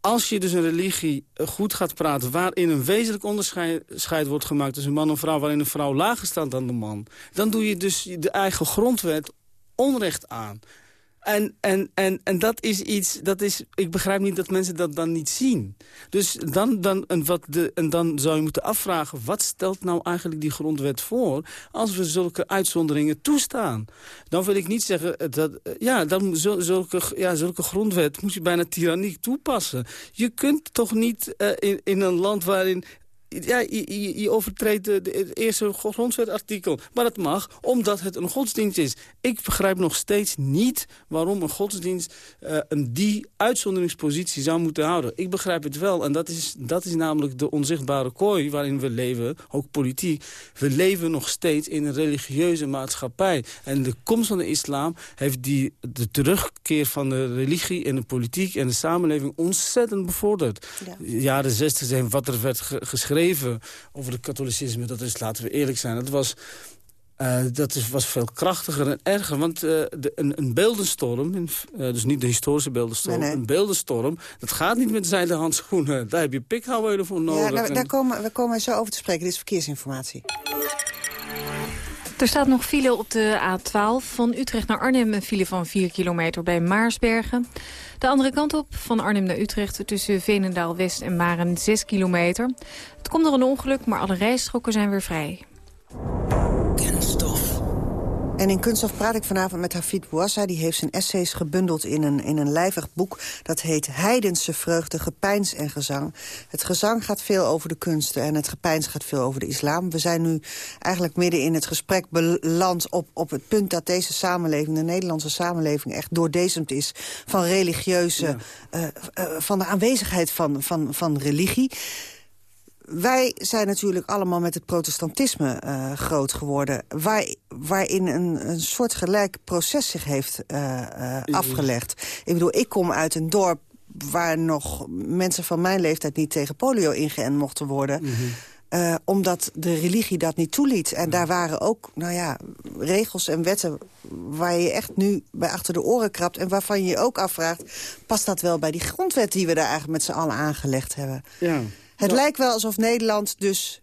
Als je dus een religie eh, goed gaat praten... waarin een wezenlijk onderscheid scheid wordt gemaakt tussen man en vrouw... waarin een vrouw lager staat dan de man... dan doe je dus de eigen grondwet onrecht aan. En, en, en, en dat is iets, dat is, ik begrijp niet dat mensen dat dan niet zien. Dus dan, dan, en wat de, en dan zou je moeten afvragen... wat stelt nou eigenlijk die grondwet voor... als we zulke uitzonderingen toestaan? Dan wil ik niet zeggen dat... Ja, dan zulke, ja, zulke grondwet moet je bijna tyranniek toepassen. Je kunt toch niet uh, in, in een land waarin ja, je, je, overtreedt de, het eerste grondwetartikel. Maar dat mag, omdat het een godsdienst is. Ik begrijp nog steeds niet waarom een godsdienst uh, een die uitzonderingspositie zou moeten houden. Ik begrijp het wel, en dat is, dat is namelijk de onzichtbare kooi waarin we leven, ook politiek. We leven nog steeds in een religieuze maatschappij. En de komst van de islam heeft die, de terugkeer van de religie en de politiek en de samenleving ontzettend bevorderd. Ja. Jaren zestig zijn wat er werd geschreven over het katholicisme, dat is, laten we eerlijk zijn, dat was... Uh, dat is, was veel krachtiger en erger. Want uh, de, een, een, beeldenstorm, uh, dus niet de historische beeldenstorm... Nee, nee. een beeldenstorm, dat gaat niet met zijde handschoenen. Daar heb je pikhouwelen voor nodig.
Ja, daar, daar komen, we komen zo over te spreken. Dit is verkeersinformatie.
Er staat nog file op de A12 van Utrecht naar Arnhem. Een file van 4 kilometer bij Maarsbergen. De andere kant op, van Arnhem naar Utrecht... tussen Veenendaal-West en Maren 6 kilometer. Het komt door een ongeluk, maar alle rijstroken zijn weer vrij.
En in Kunststof praat ik vanavond met Hafid Bouassa. Die heeft zijn essays gebundeld in een, in een lijvig boek. Dat heet Heidense Vreugde, Gepeins en Gezang. Het gezang gaat veel over de kunsten en het gepeins gaat veel over de islam. We zijn nu eigenlijk midden in het gesprek beland op, op het punt dat deze samenleving, de Nederlandse samenleving, echt doordezemd is van religieuze, uh, uh, van de aanwezigheid van, van, van religie wij zijn natuurlijk allemaal met het protestantisme uh, groot geworden... Waar, waarin een, een soort gelijk proces zich heeft uh, uh, afgelegd. Ik bedoel, ik kom uit een dorp waar nog mensen van mijn leeftijd... niet tegen polio ingeënt mochten worden... Mm -hmm. omdat de religie dat niet toeliet. En daar waren ook nou ja, regels en wetten waar je echt nu bij achter de oren krabt... en waarvan je je ook afvraagt, past dat wel bij die grondwet... die we daar eigenlijk met z'n allen aangelegd hebben?
Ja.
Het lijkt wel alsof Nederland dus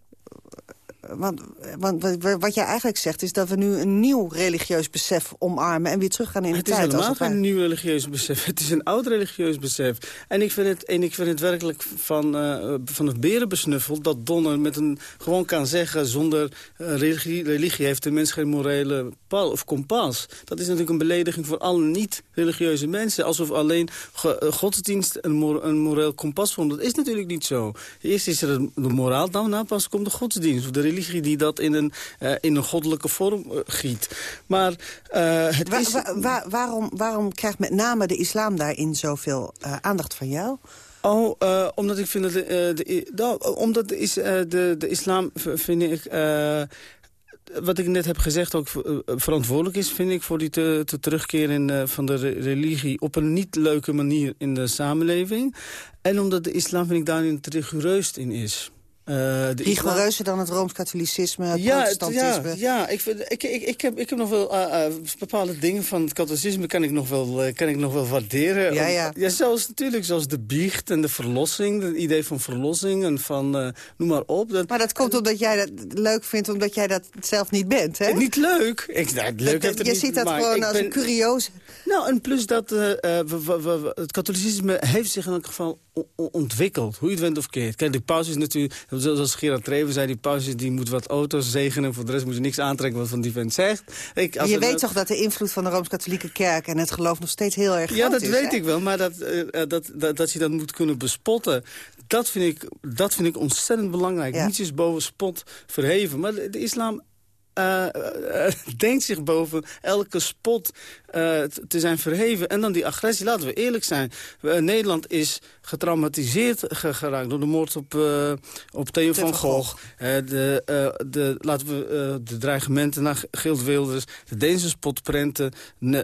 want, want, wat jij eigenlijk zegt is dat we nu een nieuw religieus besef omarmen... en weer teruggaan in de
het
tijd.
Het is helemaal geen nieuw religieus besef. Het is een oud religieus besef. En ik vind het, en ik vind het werkelijk van, uh, van het berenbesnuffel... dat Donner met een, gewoon kan zeggen... zonder uh, religie, religie heeft de mens geen morele pal of kompas. Dat is natuurlijk een belediging voor alle niet-religieuze mensen. Alsof alleen uh, godsdienst een, mor een moreel kompas vormt. Dat is natuurlijk niet zo. Eerst is er de moraal, dan pas komt de godsdienst of de religie die dat in een, uh, in een goddelijke vorm uh, giet. Maar uh, het
wa
is...
wa wa waarom, waarom krijgt met name de islam daarin zoveel aandacht van jou?
Oh, uh, omdat ik vind dat de, de, de, omdat is, de, de islam vind ik uh, wat ik net heb gezegd ook verantwoordelijk is, vind ik... voor die te, te terugkeer in, uh, van de religie op een niet leuke manier in de samenleving. En omdat de islam, vind ik, daarin te rigoureus in is.
Uh, Rigoureuzer dan het Rooms-Katholicisme, het
ja,
protestantisme?
Het, ja, ja ik, vind, ik, ik, ik, heb, ik heb nog wel uh, uh, bepaalde dingen van het katholicisme kan ik nog wel, kan ik nog wel waarderen.
Ja, ja.
ja zoals, natuurlijk, zoals de biecht en de verlossing, het idee van verlossing en van noem maar op.
Dat, maar dat komt omdat jij dat leuk vindt, omdat jij dat zelf niet bent, hè?
Niet leuk. Ik, nou, leuk
dat, je
niet,
ziet dat gewoon als
ben,
een curioos.
Nou, en plus dat het katholicisme heeft zich in elk geval ontwikkeld. Hoe je het went of keert. Kijk, de paus is natuurlijk, zoals Gerard Treven zei, die paus die moet wat auto's zegenen. Voor de rest moet je niks aantrekken wat van die vent zegt.
Ik, als je weet dat... toch dat de invloed van de Rooms-Katholieke Kerk en het geloof nog steeds heel erg groot is?
Ja, dat weet
hè?
ik wel. Maar dat, uh, dat, dat, dat je dat moet kunnen bespotten, dat vind ik, dat vind ik ontzettend belangrijk. Ja. Niets is boven spot verheven. Maar de, de islam uh, uh, denkt zich boven elke spot uh, te zijn verheven. En dan die agressie, laten we eerlijk zijn. Nederland is getraumatiseerd geraakt door de moord op, op Theo van Gogh. de, de, laten we de dreigementen naar Gild Wilders. De Deense spotprenten,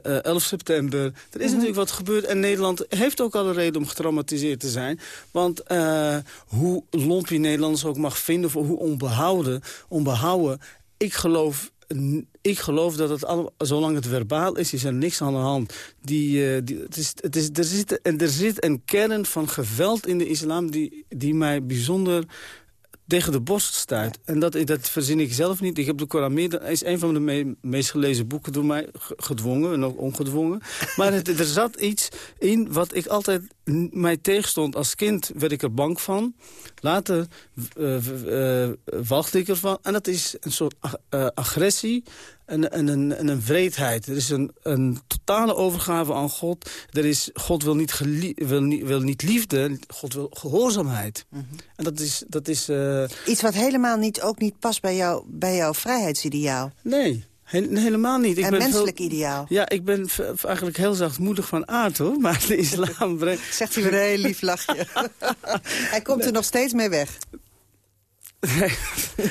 11 september. Er is mm -hmm. natuurlijk wat gebeurd. En Nederland heeft ook alle reden om getraumatiseerd te zijn. Want hoe lomp je Nederlanders ook mag vinden... voor hoe onbehouden, onbehouden ik geloof, ik geloof dat het allemaal, zolang het verbaal is, is er niks aan de hand. Die, uh, die, het is, het is, er, zit, er zit een kern van geweld in de islam die, die mij bijzonder tegen de borst stuit. En dat, dat verzin ik zelf niet. Ik heb de Koran meer... is een van de me- meest gelezen boeken door mij ge- gedwongen en ook ongedwongen. Maar het, er zat iets in wat ik altijd mij tegenstond. Als kind werd ik er bang van. Later uh, uh, walgde ik ervan. En dat is een soort ag uh, agressie en, en, en, en, een wreedheid. Er is een, een totale overgave aan God. Er is, God wil niet, wil, niet, wil niet liefde, God wil gehoorzaamheid. Mm -hmm. En dat is... Dat is uh...
Iets wat helemaal niet, ook niet past bij, jou, bij jouw vrijheidsideaal.
Nee, He helemaal niet.
Ik een ben menselijk veel, ideaal.
Ja, ik ben eigenlijk heel zachtmoedig van aard, hoor. Maar de islam brengt...
Zegt hij weer een heel lief lachje. hij komt nee. er nog steeds mee weg.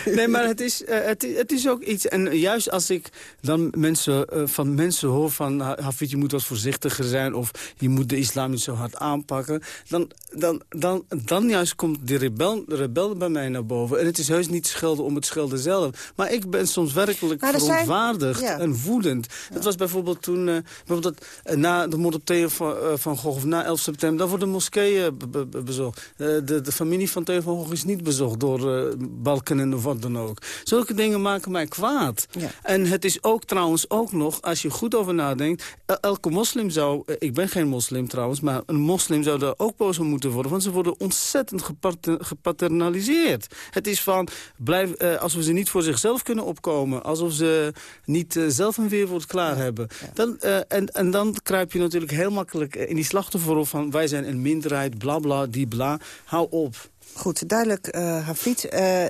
Nee, maar het is, uh, het, het is ook iets... En juist als ik dan mensen, uh, van mensen hoor van... Hafid, je moet wat voorzichtiger zijn... of je moet de islam niet zo hard aanpakken... dan, dan, dan, dan juist komt de rebel, de rebel bij mij naar boven. En het is heus niet schelden om het schelden zelf. Maar ik ben soms werkelijk verontwaardigd zijn... ja. en woedend. Ja. Dat was bijvoorbeeld toen... Uh, bijvoorbeeld na de moord op Theo van, van Gogh... of na 11 september, dan worden moskeeën be be bezocht. de, de familie van Theo van Gogh is niet bezocht door balken en wat dan ook. Zulke dingen maken mij kwaad. Ja. En het is ook trouwens ook nog, als je goed over nadenkt... elke moslim zou, ik ben geen moslim trouwens... maar een moslim zou daar ook boos om moeten worden... want ze worden ontzettend gepaternaliseerd. Het is van, blijf, uh, alsof ze niet voor zichzelf kunnen opkomen... alsof ze niet uh, zelf een weerwoord klaar hebben. Ja. Dan, uh, en, en dan kruip je natuurlijk heel makkelijk in die slachtofferrol van... wij zijn een minderheid, bla bla, die bla. Hou op.
Goed, duidelijk, uh, Hafid. Uh,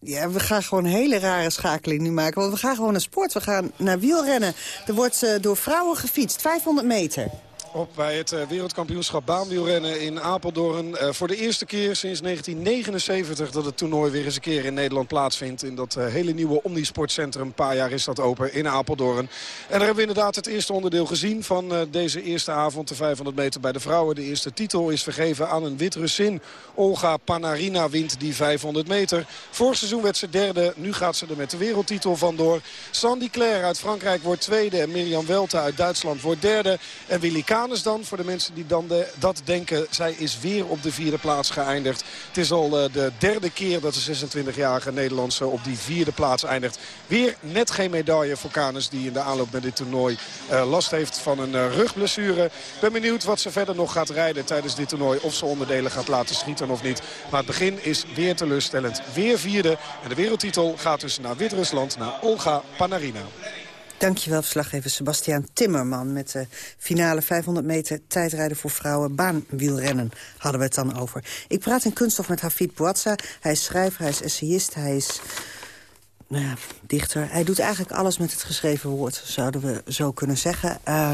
ja, we gaan gewoon een hele rare schakeling nu maken. Want we gaan gewoon naar sport. We gaan naar wielrennen. Er wordt uh, door vrouwen gefietst, 500 meter
op bij het wereldkampioenschap baanwielrennen in Apeldoorn. Uh, voor de eerste keer sinds 1979 dat het toernooi weer eens een keer in Nederland plaatsvindt. In dat uh, hele nieuwe Omnisportcentrum. Een paar jaar is dat open in Apeldoorn. En daar hebben we inderdaad het eerste onderdeel gezien van deze eerste avond. De 500 meter bij de vrouwen. De eerste titel is vergeven aan een Wit-Russin. Olga Panarina wint die 500 meter. Vorig seizoen werd ze derde. Nu gaat ze er met de wereldtitel vandoor. Sandy Claire uit Frankrijk wordt tweede. En Mirjam Welte uit Duitsland wordt derde. En Willy Canes dan, voor de mensen die dan de, dat denken... zij is weer op de vierde plaats geëindigd. Het is al uh, de derde keer dat de 26-jarige Nederlandse op die vierde plaats eindigt. Weer net geen medaille voor Canes die in de aanloop met dit toernooi uh, last heeft van een uh, rugblessure. Ik ben benieuwd wat ze verder nog gaat rijden tijdens dit toernooi. Of ze onderdelen gaat laten schieten of niet. Maar het begin is weer teleurstellend. Weer vierde. En de wereldtitel gaat dus naar Wit-Rusland, naar Olga Panarina.
Dankjewel, verslaggever Sebastiaan Timmerman... met de finale 500 meter tijdrijden voor vrouwen baanwielrennen hadden we het dan over. Ik praat in kunststof met Hafid Bouazza. Hij is schrijver, hij is essayist, hij is nou ja, dichter. Hij doet eigenlijk alles met het geschreven woord, zouden we zo kunnen zeggen. Uh,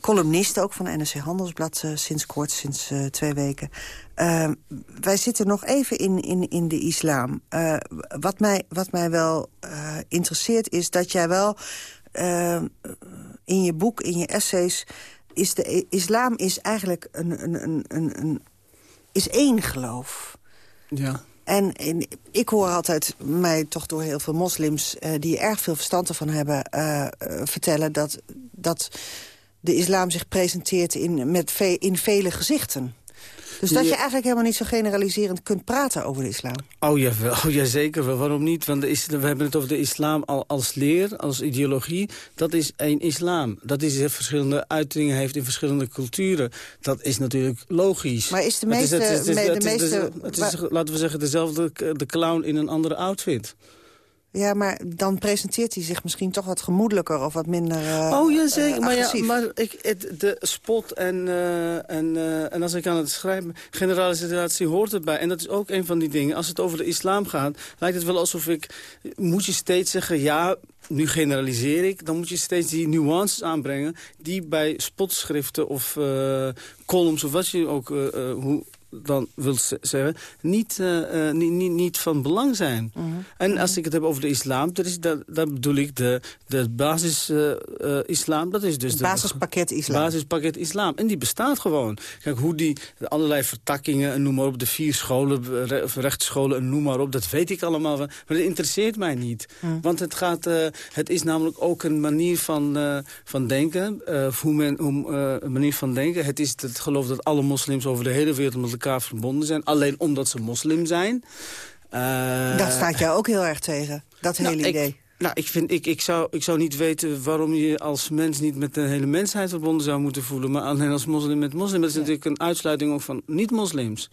columnist ook van NRC Handelsblad uh, sinds kort, sinds uh, twee weken. Uh, wij zitten nog even in, in, in de islam. wat, mij, wat mij wel interesseert is dat jij wel uh, in je boek, in je essays... is de islam is eigenlijk een, een, een, een, een is één geloof.
Ja.
En, en, ik hoor altijd mij toch door heel veel moslims... Uh, die erg veel verstand ervan hebben, uh, vertellen... Dat, dat de islam zich presenteert in, met ve in vele gezichten. Dus dat je eigenlijk helemaal niet zo generaliserend kunt praten over de islam.
Oh ja, wel, oh ja zeker wel. Waarom niet? Want de is, we hebben het over de islam al, als leer, als ideologie. Dat is één islam. Dat is verschillende uitingen heeft in verschillende culturen. Dat is natuurlijk logisch.
Maar is de meeste... Het is, het is, het is,
de meeste het is, laten we zeggen, dezelfde de clown in een andere outfit.
Ja, maar dan presenteert hij zich misschien toch wat gemoedelijker of wat minder uh,
Oh ja, zeker.
Uh,
maar ja, maar ik, het, de spot en, uh, en, en als ik aan het schrijven... generalisatie hoort erbij. En dat is ook een van die dingen. Als het over de islam gaat, lijkt het wel alsof ik... Moet je steeds zeggen, ja, nu generaliseer ik. Dan moet je steeds die nuances aanbrengen... die bij spotschriften of columns of wat je ook... hoe, dan wil zeggen, niet, uh, uh, niet, niet, niet van belang zijn. Uh -huh. En als ik het heb over de islam, dat, is, dat, dat bedoel ik de, de basis-islam. dat is dus
de basispakket islam.
basispakket islam. En die bestaat gewoon. Kijk, hoe die allerlei vertakkingen, en noem maar op, de vier scholen, re, rechtsscholen, en noem maar op, dat weet ik allemaal. Maar dat interesseert mij niet. -huh. Want het, gaat, het is namelijk ook een manier van, van denken. hoe men, hoe, een manier van denken. Het is het geloof dat alle moslims over de hele wereld elkaar verbonden zijn. Alleen omdat ze moslim zijn. Eh,
Dat staat jou ook heel erg tegen, dat
nou,
hele
ik-
idee.
Nou, ik, vind, ik, ik, zou, ik zou niet weten waarom je als mens niet met de hele mensheid verbonden zou moeten voelen. Maar alleen als moslim met moslim. Dat is natuurlijk een uitsluiting ook van niet-moslims.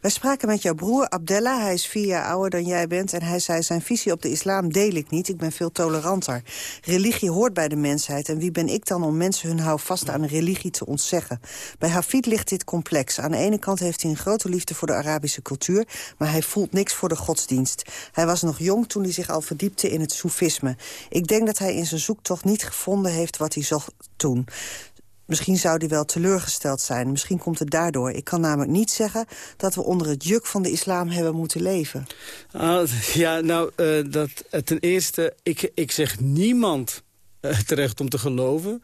Wij spraken met jouw broer Abdella. Hij is vier jaar ouder dan jij bent. En hij zei, zijn visie op de islam deel ik niet. Ik ben veel toleranter. Religie hoort bij de mensheid. En wie ben ik dan om mensen hun houvast aan een religie te ontzeggen? Bij Hafid ligt dit complex. Aan de ene kant heeft hij een grote liefde voor de Arabische cultuur. Maar hij voelt niks voor de godsdienst. Hij was nog jong toen hij zich al verdiepte in het soefisme. Ik denk dat hij in zijn zoektocht niet gevonden heeft wat hij zocht toen. Misschien zou hij wel teleurgesteld zijn. Misschien komt het daardoor. Ik kan namelijk niet zeggen dat we onder het juk van de islam hebben moeten leven.
Ah, ja, nou, eh, dat, eh, ten eerste, ik, ik zeg niemand eh, terecht om te geloven.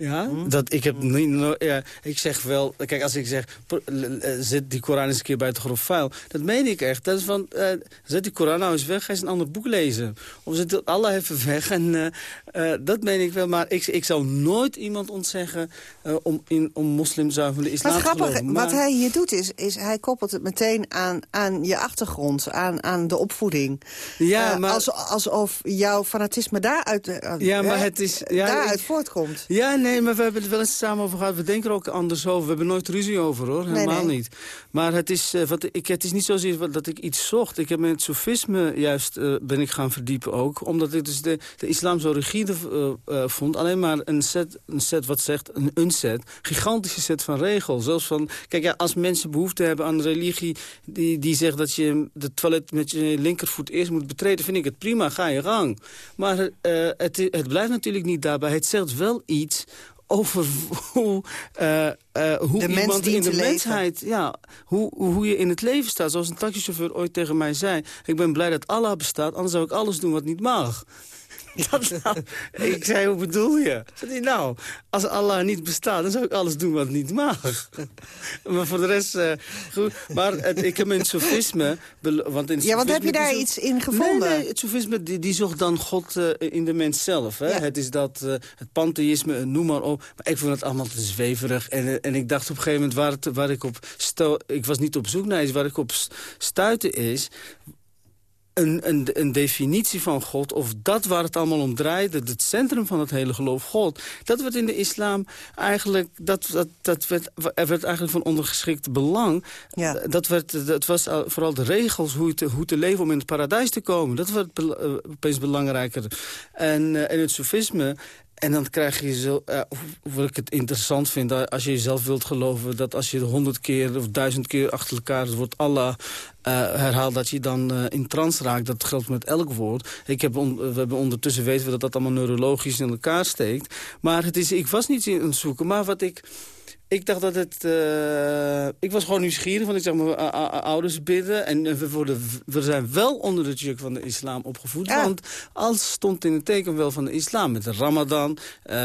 Ja, dat ik heb niet, no- ja, ik zeg wel, kijk, als ik zeg, eh, zet die Koran eens een keer bij het grof vuil, dat meen ik echt. Dat is van, eh, zet die Koran nou eens weg, ga eens een ander boek lezen. Of zet het Allah even weg en eh, eh, dat meen ik wel. Maar ik, ik zou nooit iemand ontzeggen eh, om, in, om moslim zijn van de islam
Wat
te
grappig,
geloven. Maar-
wat hij hier doet is, is hij koppelt het meteen aan, aan je achtergrond, aan, aan de opvoeding.
Ja, maar-
als, alsof jouw fanatisme daaruit,
Ja, maar het is- ja,
daaruit
ik-
voortkomt.
Ja, nee, maar we hebben het wel eens samen over gehad. We denken er ook anders over. We hebben nooit ruzie over, hoor. Helemaal
nee.
niet. Maar het is, wat, ik, het is niet zozeer dat ik iets zocht. Ik heb met het sofisme juist eh, ben ik gaan verdiepen ook. Omdat ik dus de, de islam zo rigide eh, vond. Alleen maar een set, een set wat zegt, een, een set. Gigantische set van regels. Zelfs van, kijk, ja, als mensen behoefte hebben aan een religie... die, die zegt dat je de toilet met je linkervoet eerst moet betreden... vind ik het prima, ga je gang. Maar het, het blijft natuurlijk niet daarbij. Het zegt wel iets over hoe, eh, eh, hoe
De
iemand in de
leven.
mensheid... Ja, hoe, hoe je in het leven staat. Zoals een taxichauffeur ooit tegen mij zei... ik ben blij dat Allah bestaat, anders zou ik alles doen wat niet mag. Dat nou, ik zei, hoe bedoel je? Zei hij, nou, als Allah niet bestaat, dan zou ik alles doen wat niet mag. maar voor de rest, eh, goed. Maar het, ik heb in het sofisme... Want in
Ja, want heb je daar iets in gevonden?
Nee, nee, het sofisme die, die zocht dan God eh, in de mens zelf. Hè? Het is dat, eh, het pantheïsme, noem maar op. Maar ik vond het allemaal te zweverig. En, en ik dacht op een gegeven moment, waar, het, waar ik op... Sto ik was niet op zoek naar iets, waar ik op stuitte is een, een, een definitie van God, of dat waar het allemaal om draait... het, centrum van het hele geloof God... dat werd in de islam eigenlijk... dat, dat, dat werd, er werd eigenlijk van ondergeschikt belang. Dat, werd, dat was al- vooral de regels hoe te, hoe te leven om in het paradijs te komen. Dat werd eh, opeens belangrijker. En, eh, en het sofisme... En dan krijg je zo, hoe- wat ik het interessant vind, als je jezelf wilt geloven... dat als je honderd keer of duizend keer achter elkaar het woord Allah eh, herhaalt... dat je dan eh, in trance raakt. Dat geldt met elk woord. Ik heb we hebben ondertussen weten we dat dat allemaal neurologisch in elkaar steekt. Maar het is, ik was niet in het zoeken. Maar wat ik... Ik dacht dat het... eh, ik was gewoon nieuwsgierig, want ik zag mijn ouders bidden. En eh, we, worden, we zijn wel onder het juk van de islam opgevoed. Want alles stond in het teken wel van de islam. Met de ramadan. Eh,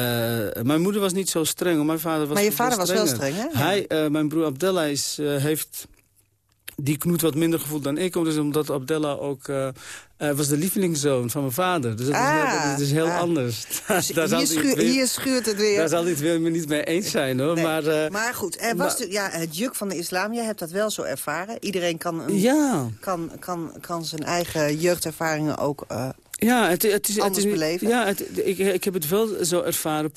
mijn moeder was niet zo streng. Mijn vader was
Maar je vader was wel streng, hè?
Hij, mijn broer Abdella is, heeft die knoet wat minder gevoeld dan ik. Omdat Abdella ook... eh, was de lievelingszoon van mijn vader. Dus dat is,
Ah,
heel, dat is heel
ah.
anders.
Dus
Daar
hier, schuurt,
weer-
hier schuurt het weer.
Daar zal hij het weer niet mee eens zijn, hoor. Maar, eh,
Maar goed, er was
maar-
de- ja, het juk van de islam, jij hebt dat wel zo ervaren. Iedereen kan, een,
Ja.
kan, kan, kan zijn eigen jeugdervaringen ook uh,
Ja, het, het is,
anders
het is,
beleven.
Ja, het, ik, ik heb het wel zo ervaren.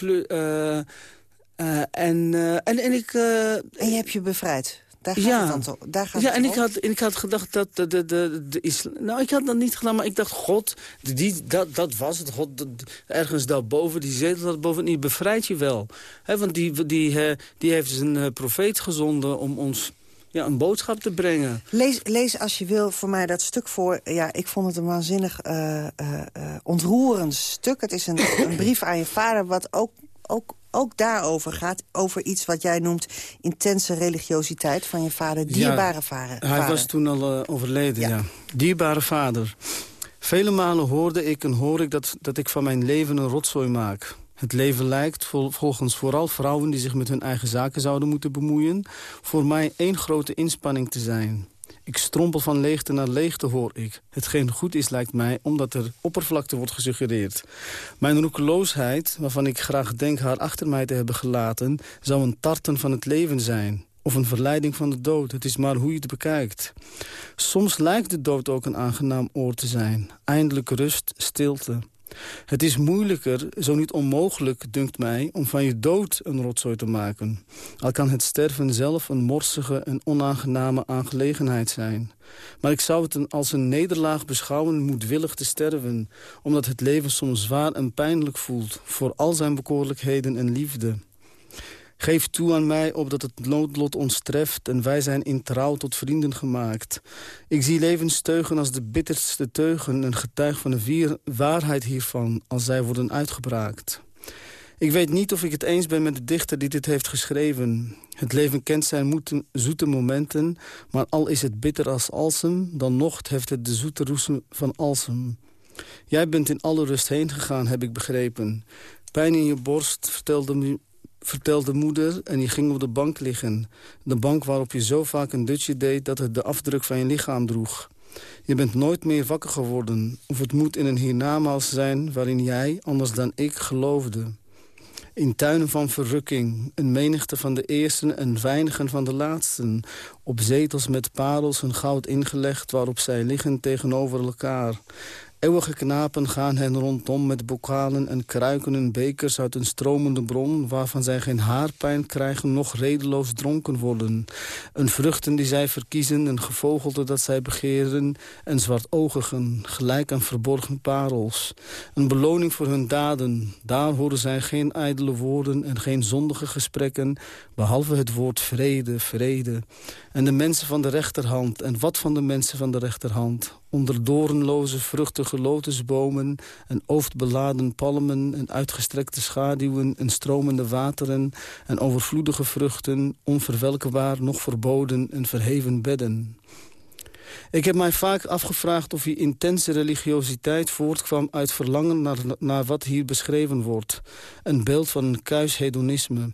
En, en, en ik...
en je hebt je bevrijd. Daar gaat
ja.
het dan? Daar gaat
ja, en ik, had, en ik had gedacht dat de, de, de, de islam... Nou, ik had dat niet gedaan, maar ik dacht, God, die, dat, dat was het. God, dat- ergens daarboven, die zetel daarboven, die bevrijdt je wel. Hè, want die, die, eh, die heeft zijn eh, profeet gezonden om ons ja, een boodschap te brengen.
Lees, lees als je wil voor mij dat stuk voor. Ja, ik vond het een waanzinnig eh, ontroerend stuk. Het is een, een brief aan je vader wat ook, ook, ook daarover gaat. Over iets wat jij noemt intense religiositeit van je vader. Dierbare
Ja,
vader.
Hij was toen al eh, overleden, ja. Dierbare vader. Vele malen hoorde ik en hoor ik dat, dat ik van mijn leven een rotzooi maak. Het leven lijkt, vol- volgens vooral vrouwen die zich met hun eigen zaken zouden moeten bemoeien... voor mij één grote inspanning te zijn. Ik strompel van leegte naar leegte, hoor ik. Hetgeen goed is, lijkt mij, omdat er oppervlakte wordt gesuggereerd. Mijn roekeloosheid, waarvan ik graag denk haar achter mij te hebben gelaten... zou een tarten van het leven zijn. of een verleiding van de dood. Het is maar hoe je het bekijkt. Soms lijkt de dood ook een aangenaam oord te zijn. Eindelijk rust, stilte. Het is moeilijker, zo niet onmogelijk, dunkt mij... om van je dood een rotzooi te maken. Al kan het sterven zelf een morsige en onaangename aangelegenheid zijn. Maar ik zou het als een nederlaag beschouwen moedwillig te sterven... omdat het leven soms zwaar en pijnlijk voelt... voor al zijn bekoorlijkheden en liefde. Geef toe aan mij op dat het noodlot ons treft... en wij zijn in trouw tot vrienden gemaakt. Ik zie levensteugen als de bitterste teugen... en getuig van de vier waarheid hiervan als zij worden uitgebraakt. Ik weet niet of ik het eens ben met de dichter die dit heeft geschreven. Het leven kent zijn zoete momenten... maar al is het bitter als alsem... dan nog heeft het de zoete roesem van alsem. Jij bent in alle rust heen gegaan, heb ik begrepen. Pijn in je borst vertelde me vertelde moeder en je ging op de bank liggen. De bank waarop je zo vaak een dutje deed dat het de afdruk van je lichaam droeg. Je bent nooit meer wakker geworden. Of het moet in een hiernamaals zijn waarin jij, anders dan ik, geloofde. In tuinen van verrukking, een menigte van de eersten en weinigen van de laatsten. Op zetels met parels en goud ingelegd waarop zij liggen tegenover elkaar. Eeuwige knapen gaan hen rondom met bokalen en kruiken en bekers uit een stromende bron... waarvan zij geen haarpijn krijgen, nog redeloos dronken worden. Een vruchten die zij verkiezen, een gevogelte dat zij begeren... en zwartogigen, gelijk aan verborgen parels. Een beloning voor hun daden, daar horen zij geen ijdele woorden... en geen zondige gesprekken, behalve het woord vrede, vrede. En de mensen van de rechterhand, en wat van de mensen van de rechterhand onder doornloze vruchtige lotusbomen en ooftbeladen palmen en uitgestrekte schaduwen en stromende wateren en overvloedige vruchten, onverwelkbaar, nog verboden en verheven bedden. Ik heb mij vaak afgevraagd of je intense religiositeit voortkwam uit verlangen naar, naar wat hier beschreven wordt. Een beeld van een kuis hedonisme.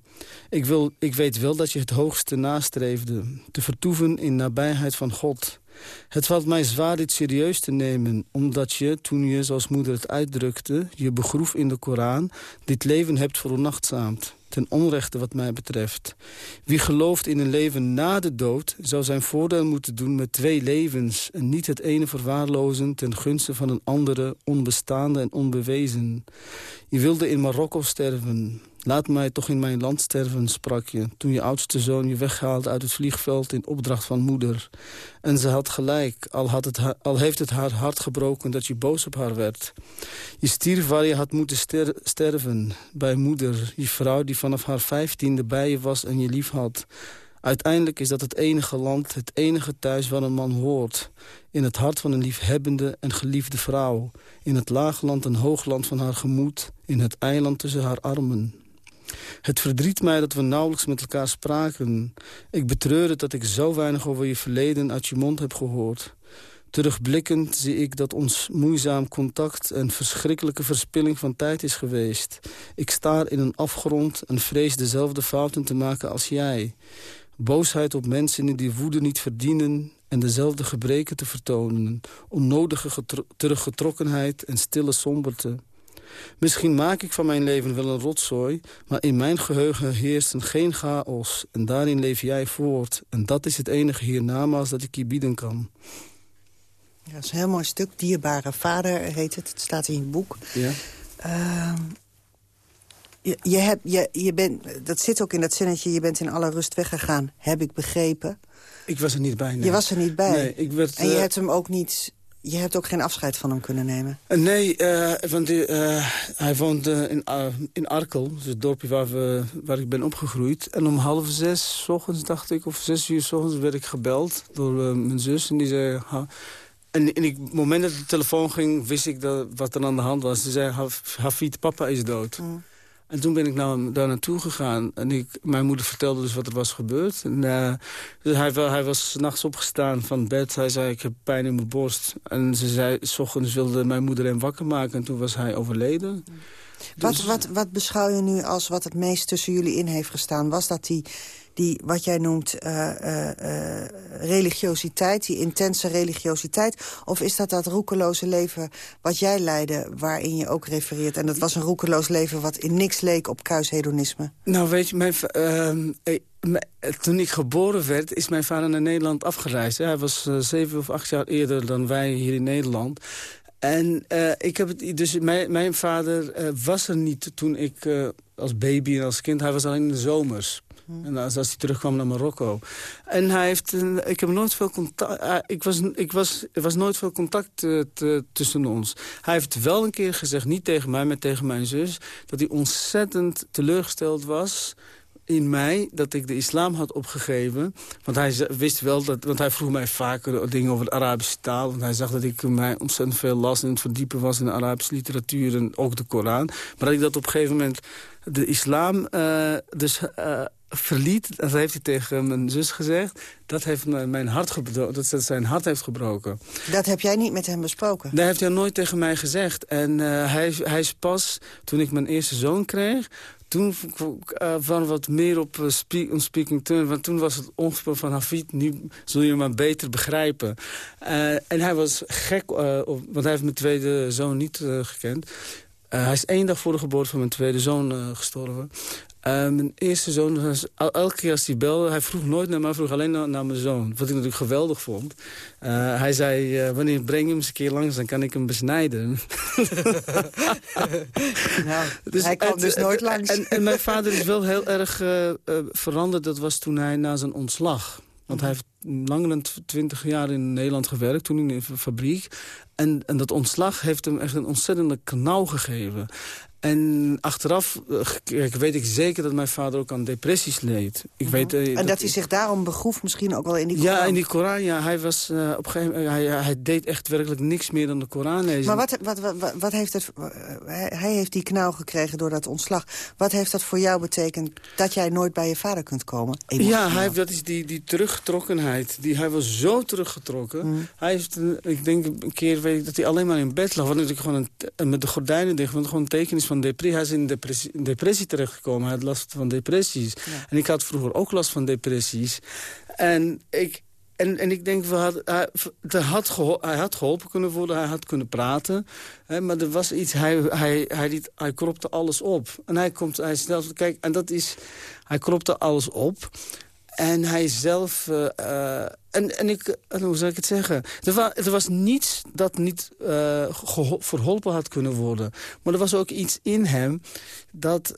Ik, wil, ik weet wel dat je het hoogste nastreefde, te vertoeven in nabijheid van God. Het valt mij zwaar dit serieus te nemen, omdat je, toen je, zoals moeder het uitdrukte, je begroef in de Koran, dit leven hebt veronachtzaamd. Ten onrechte wat mij betreft. Wie gelooft in een leven na de dood, zou zijn voordeel moeten doen met twee levens en niet het ene verwaarlozen ten gunste van een andere, onbestaande en onbewezen. Je wilde in Marokko sterven, Laat mij toch in mijn land sterven, sprak je... toen je oudste zoon je weghaalde uit het vliegveld in opdracht van moeder. En ze had gelijk, al, had het al heeft het haar hart gebroken dat je boos op haar werd. Je stierf waar je had moeten sterven, bij moeder. Je vrouw die vanaf haar vijftiende bij je was en je lief had. Uiteindelijk is dat het enige land, het enige thuis waar een man hoort. In het hart van een liefhebbende en geliefde vrouw. In het laagland en hoogland van haar gemoed. In het eiland tussen haar armen. Het verdriet mij dat we nauwelijks met elkaar spraken. Ik betreur het dat ik zo weinig over je verleden uit je mond heb gehoord. Terugblikkend zie ik dat ons moeizaam contact... een verschrikkelijke verspilling van tijd is geweest. Ik sta in een afgrond en vrees dezelfde fouten te maken als jij. Boosheid op mensen die woede niet verdienen... en dezelfde gebreken te vertonen. Onnodige teruggetrokkenheid en stille somberte. Misschien maak ik van mijn leven wel een rotzooi... maar in mijn geheugen heerst geen chaos. En daarin leef jij voort. En dat is het enige hiernamaals dat ik je bieden kan.
Ja, dat is een heel mooi stuk. Dierbare vader heet het. Het staat in je boek.
Ja.
Uh, je, je, hebt, je, je bent, dat zit ook in dat zinnetje, je bent in alle rust weggegaan, heb ik begrepen.
Ik was er niet bij, nee.
Je was er niet bij.
Nee, ik werd,
en je
uh,
hebt hem ook niet je hebt ook geen afscheid van hem kunnen nemen?
Uh, nee, uh, want uh, hij woont in, in Arkel, dus het dorpje waar, we, waar ik ben opgegroeid. En om half zes s ochtends, dacht ik, of zes uur s ochtends, werd ik gebeld door mijn zus. En die zei... Ha, en in het moment dat de telefoon ging, wist ik dat, wat er aan de hand was. Ze zei, Hafid, papa is dood. Mm. En toen ben ik nou, daar naartoe gegaan. En ik, mijn moeder vertelde dus wat er was gebeurd. En, uh, dus hij, hij was nachts opgestaan van bed. Hij zei, ik heb pijn in mijn borst. En ze zei, s ochtends wilde mijn moeder hem wakker maken. En toen was hij overleden.
Wat,
Dus-
wat, wat beschouw je nu als wat het meest tussen jullie in heeft gestaan? Was dat die, die wat jij noemt eh, eh, eh, religiositeit, die intense religiositeit? Of is dat dat roekeloze leven wat jij leidde, waarin je ook refereert? En dat was een roekeloos leven wat in niks leek op kuishedonisme.
Nou, weet je, mijn, ehm, eh, toen ik geboren werd, is mijn vader naar Nederland afgereisd. Hij was zeven of acht jaar eerder dan wij hier in Nederland. En ik heb het, dus mijn, vader was er niet toen ik als baby en als kind... hij was alleen in de zomers. En als, als hij terugkwam naar Marokko. En hij heeft, eh, ik heb nooit veel contact. eh, ik was, ik was, er was nooit veel contact eh, tussen ons. Hij heeft wel een keer gezegd, niet tegen mij, maar tegen mijn zus, dat hij ontzettend teleurgesteld was in mij dat ik de islam had opgegeven. Want hij wist wel dat, want hij vroeg mij vaker dingen over de Arabische taal. Want hij zag dat ik mij ontzettend veel las en het verdiepen was in de Arabische literatuur en ook de Koran. Maar dat ik dat op een gegeven moment de islam eh, dus eh, verliet, dat heeft hij tegen mijn zus gezegd. Dat heeft mijn hart gebroken, dat zijn hart heeft gebroken.
Dat heb jij niet met hem besproken?
Dat heeft hij nooit tegen mij gezegd. En eh, hij, hij is pas, toen ik mijn eerste zoon kreeg... toen uh, we wat meer op uh, speak, on speaking terms. Want toen was het ongesproken van Hafid, nu zul je maar beter begrijpen. Uh, en hij was gek, op, want hij heeft mijn tweede zoon niet gekend. Hij is één dag voor de geboorte van mijn tweede zoon uh, gestorven. Uh, mijn eerste zoon, was, elke keer als hij belde, hij vroeg nooit naar mij, vroeg alleen naar, naar, mijn zoon. Wat ik natuurlijk geweldig vond. Hij zei, wanneer breng je hem eens een keer langs, dan kan ik hem besnijden.
nou, dus, hij kwam dus nooit langs.
En, en, mijn vader is wel heel erg veranderd. Dat was toen hij na zijn ontslag. Want hij heeft langer dan twintig jaar in Nederland gewerkt, toen in een fabriek. En, en dat ontslag heeft hem echt een ontzettende knauw gegeven. En achteraf kijk, weet ik zeker dat mijn vader ook aan depressies leed. Ik weet, uh,
en dat, dat hij zich daarom begroef misschien ook wel in die Koran?
Ja, in die Koran, ja. Hij, was, uh, op gegeven hij, hij, deed echt werkelijk niks meer dan de Koran lezen.
Maar wat, wat, wat, wat heeft het... Hij heeft die knauw gekregen door dat ontslag. Wat heeft dat voor jou betekend dat jij nooit bij je vader kunt komen?
Ja, hij, dat is die, die teruggetrokkenheid. Die, hij was zo teruggetrokken. Mm. Hij heeft, ik denk een keer weet ik, dat hij alleen maar in bed lag. Want ik gewoon een, met de gordijnen dicht. Want gewoon een teken is van depressie. Hij is in depressie, depressie terechtgekomen. Hij had last van depressies. Ja. En ik had vroeger ook last van depressies. En ik, en, en ik denk, we had, hij, had geholpen, hij had geholpen kunnen worden, hij had kunnen praten. Hè, maar er was iets, hij, hij, hij, hij, hij kropte alles op. En hij komt, hij stelt, kijk, en dat is, hij kropte alles op. En hij zelf... Uh, uh, en, en ik, hoe zou ik het zeggen? Er, wa, er was niets dat niet uh, verholpen had kunnen worden. Maar er was ook iets in hem dat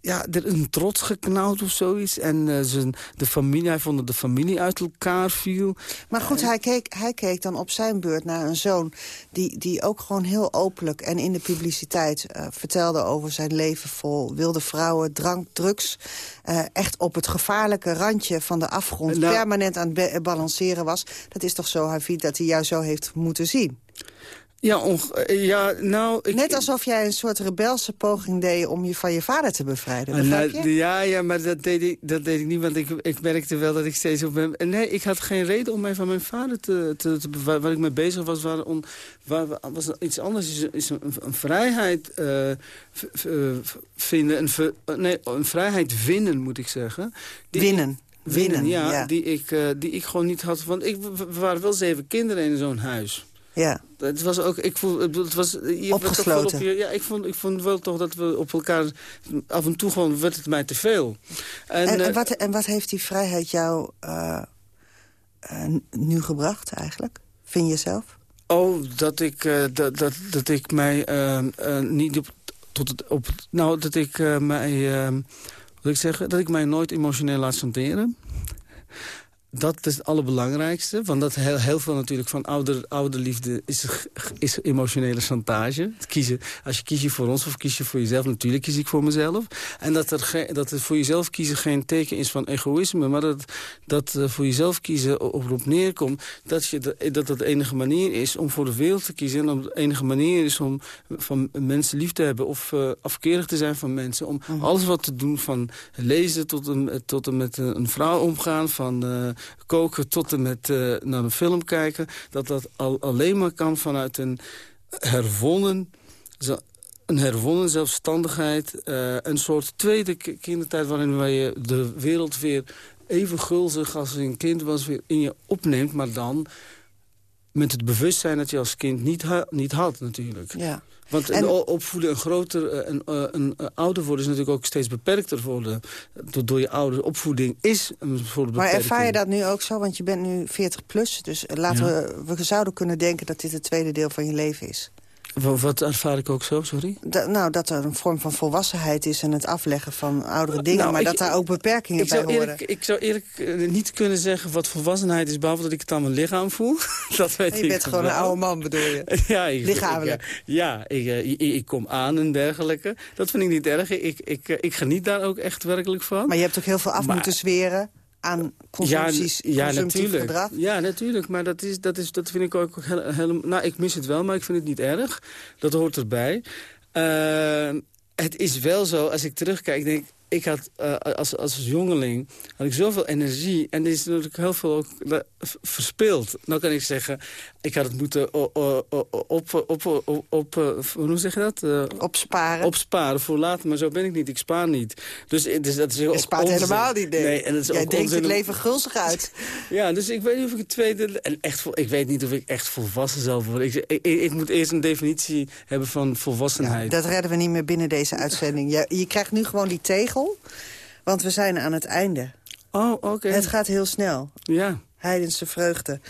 ja, er een trots geknauwd of zoiets. En zijn, de familie, hij vond dat de familie uit elkaar viel.
Maar goed, hij keek, hij keek dan op zijn beurt naar een zoon... die, die ook gewoon heel openlijk en in de publiciteit vertelde over zijn leven vol wilde vrouwen, drank, drugs. echt op het gevaarlijke randje van de afgrond nou, permanent aan het balanceren was. Dat is toch zo, Havid, dat hij jou zo heeft moeten zien?
Ja, ja nou... Ik,
Net alsof jij een soort rebelse poging deed om je van je vader te bevrijden,
nou, Ja, ja, maar dat deed, ik, dat deed ik niet, want ik, ik merkte wel dat ik steeds op hem... Nee, ik had geen reden om mij van mijn vader te... te, te waar ik mee bezig was, waar, on, waar, was iets anders. Is, is een, een, vrijheid uh, vinden, een, nee, een vrijheid winnen, moet ik zeggen.
Die winnen.
Winnen,
winnen
ja,
ja.
Die, ik, uh, die ik gewoon niet had. Want ik, we waren wel zeven kinderen in zo'n huis.
Ja.
Het was ook, ik voel, het was... Je
Opgesloten.
Op je, ja, ik vond, ik vond wel toch dat we op elkaar... Af en toe gewoon werd het mij te veel.
En, en, en, wat, en wat heeft die vrijheid jou uh, uh, nu gebracht eigenlijk? Vind je zelf?
Oh, dat ik, uh, dat, dat, dat ik mij niet op, tot het, op... Nou, dat ik mij... wat ik zeggen? Dat ik mij nooit emotioneel laat chanteren dat is het allerbelangrijkste. Want dat heel, heel veel natuurlijk van ouder, ouderliefde is, is emotionele chantage. Het kiezen, als je kies je voor ons of kies je voor jezelf, natuurlijk kies ik voor mezelf. En dat, er ge, dat het voor jezelf kiezen geen teken is van egoïsme. Maar dat, dat uh, voor jezelf kiezen op neerkomt. Dat, je de, dat dat de enige manier is om voor de wereld te kiezen. En de enige manier is om van mensen lief te hebben. Of uh, afkerig te zijn van mensen. Om -hmm. alles wat te doen van lezen tot en, tot en met een vrouw omgaan. Van... Uh, koken tot en met uh, naar een film kijken... dat dat al, alleen maar kan vanuit een herwonnen... Zo, een herwonnen zelfstandigheid. eh, een soort tweede ki- kindertijd waarin je de wereld weer even gulzig als een kind was weer in je opneemt. Maar dan met het bewustzijn dat je als kind niet, ha- niet had natuurlijk.
Ja.
Want
En-
opvoeden, een groter, eh, een, eh, eh, ouder worden is natuurlijk ook steeds beperkter worden. Door, door je oude opvoeding is een
Maar ervaar je dat nu ook zo? Want je bent nu 40 plus. Dus laten
Ja.
we, we zouden kunnen denken dat dit het tweede deel van je leven is.
Wa- Wat ervaar ik ook zo, sorry?
Da- nou, dat er een vorm van volwassenheid is en het afleggen van oudere dingen.
Nou,
maar
ik-
dat daar ook beperkingen bij horen.
eerlijk, Ik zou eerlijk eh, niet kunnen zeggen wat volwassenheid is... behalve dat ik het aan mijn lichaam voel. dat weet
je
ik
bent gewoon een oude man, bedoel je?
Ja, ik,
Lichamelijk.
ik, ja, ik, eh, ik, ik kom aan en dergelijke. Dat vind ik niet erg. Ik, ik, eh, ik geniet daar ook echt werkelijk van.
Maar je hebt ook heel veel af
Maar-
moeten zweren aan consumpties,
ja, ja,
consumptief
natuurlijk.
gedrag.
Ja, natuurlijk. Maar dat, is, dat, is, dat vind ik ook heel... Nou, ik mis het wel, maar ik vind het niet erg. Dat hoort erbij. Eh, het is wel zo, als ik terugkijk, ik denk... Ik had eh, als, als jongeling had ik zoveel energie. En er is natuurlijk heel veel ook eh, verspild. Nou kan ik zeggen, ik had het moeten o- op, op, op, op, eh, hoe zeg je dat? Eh,
opsparen.
Opsparen voor later, maar zo ben ik niet. Ik spaar niet. Dus, eh, dus dat is
Je spaart helemaal niet, nee.
en dat is
Jij denkt
onzin
het leven gulzig uit.
ja, dus ik weet niet of ik het tweede... En echt, ik weet niet of ik echt volwassen zal worden. Ik, ik, ik, ik moet eerst een definitie hebben van volwassenheid.
Dat redden we niet meer binnen deze uitzending. Je, je krijgt nu gewoon die tegel, want we zijn aan het einde.
Oh, oké.
Het gaat heel snel.
Ja.
Heidense vreugde.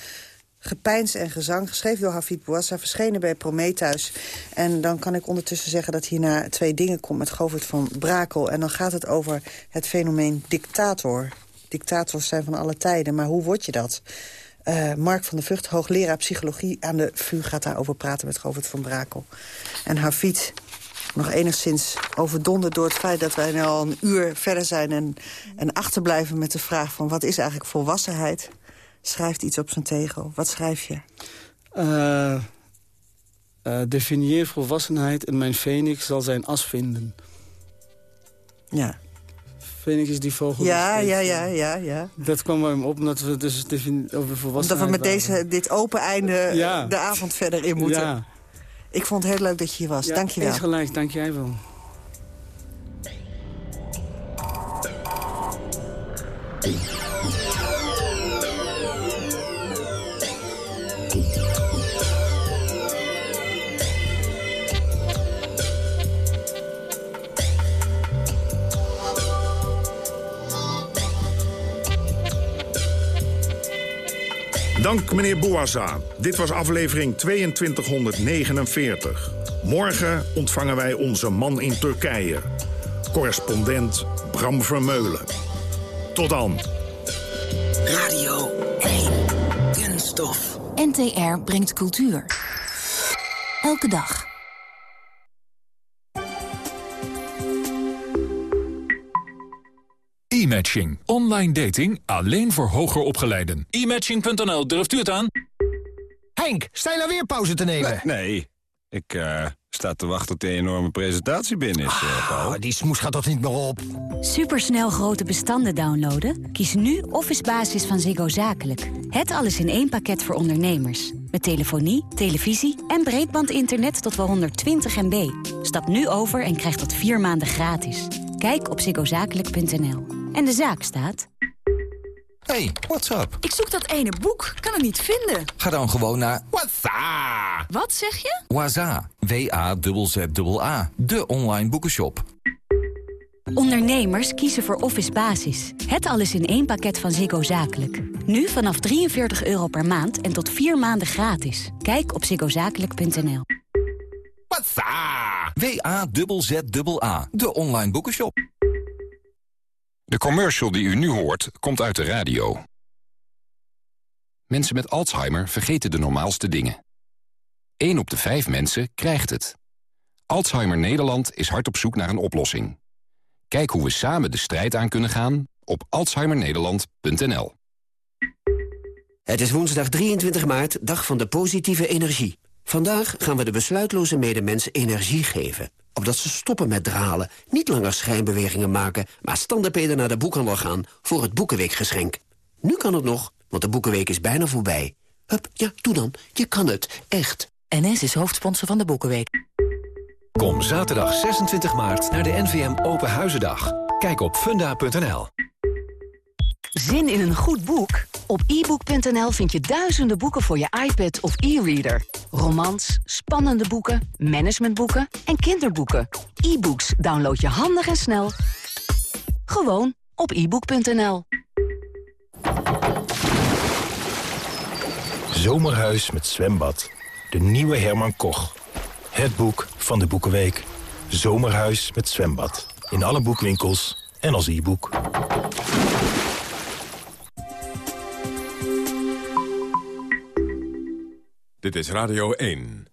Gepeins en gezang, geschreven door Hafid Bouassa, verschenen bij Prometheus. En dan kan ik ondertussen zeggen dat hierna twee dingen komt met Govert van Brakel. En dan gaat het over het fenomeen dictator. Dictators zijn van alle tijden, maar hoe word je dat? Eh, Mark van der Vught, hoogleraar psychologie aan de VU... gaat daarover praten met Govert van Brakel. En Hafid, nog enigszins overdonderd door het feit dat wij nu al een uur verder zijn... en, en achterblijven met de vraag van wat is eigenlijk volwassenheid... schrijft iets op zijn tegel. Wat schrijf je?
Eh, eh, definieer volwassenheid en mijn phoenix zal zijn as vinden.
Ja.
Phoenix is die vogel.
Ja, ja, ja, ja, ja.
Dat kwam bij hem op omdat we dus over
Omdat
volwassenheid
we met deze, dit open einde
Ja.
de avond verder in moeten.
Ja.
Ik vond het heel leuk dat je hier was.
Ja,
Dank je wel.
Eens gelijk, dank jij wel.
Dank meneer Bouassa. Dit was aflevering 2249. Morgen ontvangen wij onze man in Turkije. Correspondent Bram Vermeulen. Tot dan.
Radio 1. Kunststof.
NTR brengt cultuur. Elke dag.
E-matching. Online dating alleen voor hoger opgeleiden. E-matching.nl, durft u het aan?
Henk, sta je nou weer pauze te nemen?
Nee, ik eh, sta te wachten tot die enorme presentatie binnen is, eh, Paul.
die smoes gaat toch niet meer op?
Supersnel grote bestanden downloaden? Kies nu Office Basis van Ziggo Zakelijk. Het alles in één pakket voor ondernemers. Met telefonie, televisie en breedbandinternet tot wel 120 MB. Stap nu over en krijg dat vier maanden gratis. Kijk op ziggozakelijk.nl. En de zaak staat...
Hey, what's up?
Ik zoek dat ene boek, kan het niet vinden.
Ga dan gewoon naar Waza.
Wat zeg je?
Waza. W-A-Z-Z-A. De online boekenshop.
Ondernemers kiezen voor Office Basis. Het alles in één pakket van Ziggo Zakelijk. Nu vanaf 43 euro per maand en tot vier maanden gratis. Kijk op ziggozakelijk.nl.
Waza. W-A-Z-Z-A. De online boekenshop.
De commercial die u nu hoort, komt uit de radio. Mensen met Alzheimer vergeten de normaalste dingen. 1 op de 5 mensen krijgt het. Alzheimer Nederland is hard op zoek naar een oplossing. Kijk hoe we samen de strijd aan kunnen gaan op alzheimernederland.nl.
Het is woensdag 23 maart, dag van de positieve energie. Vandaag gaan we de besluitloze medemens energie geven. Opdat ze stoppen met dralen, niet langer schijnbewegingen maken... maar standaardpeden naar de boekhandel gaan voor het Boekenweekgeschenk. Nu kan het nog, want de Boekenweek is bijna voorbij. Hup, ja, doe dan. Je kan het. Echt.
NS is hoofdsponsor van de Boekenweek.
Kom zaterdag 26 maart naar de NVM Open Huizendag. Kijk op funda.nl.
Zin in een goed boek? Op ebook.nl vind je duizenden boeken voor je iPad of e-reader. Romans, spannende boeken, managementboeken en kinderboeken. E-books download je handig en snel. Gewoon op ebook.nl.
Zomerhuis met zwembad. De nieuwe Herman Koch. Het boek van de Boekenweek. Zomerhuis met zwembad. In alle boekwinkels en als e-boek.
Dit is Radio 1.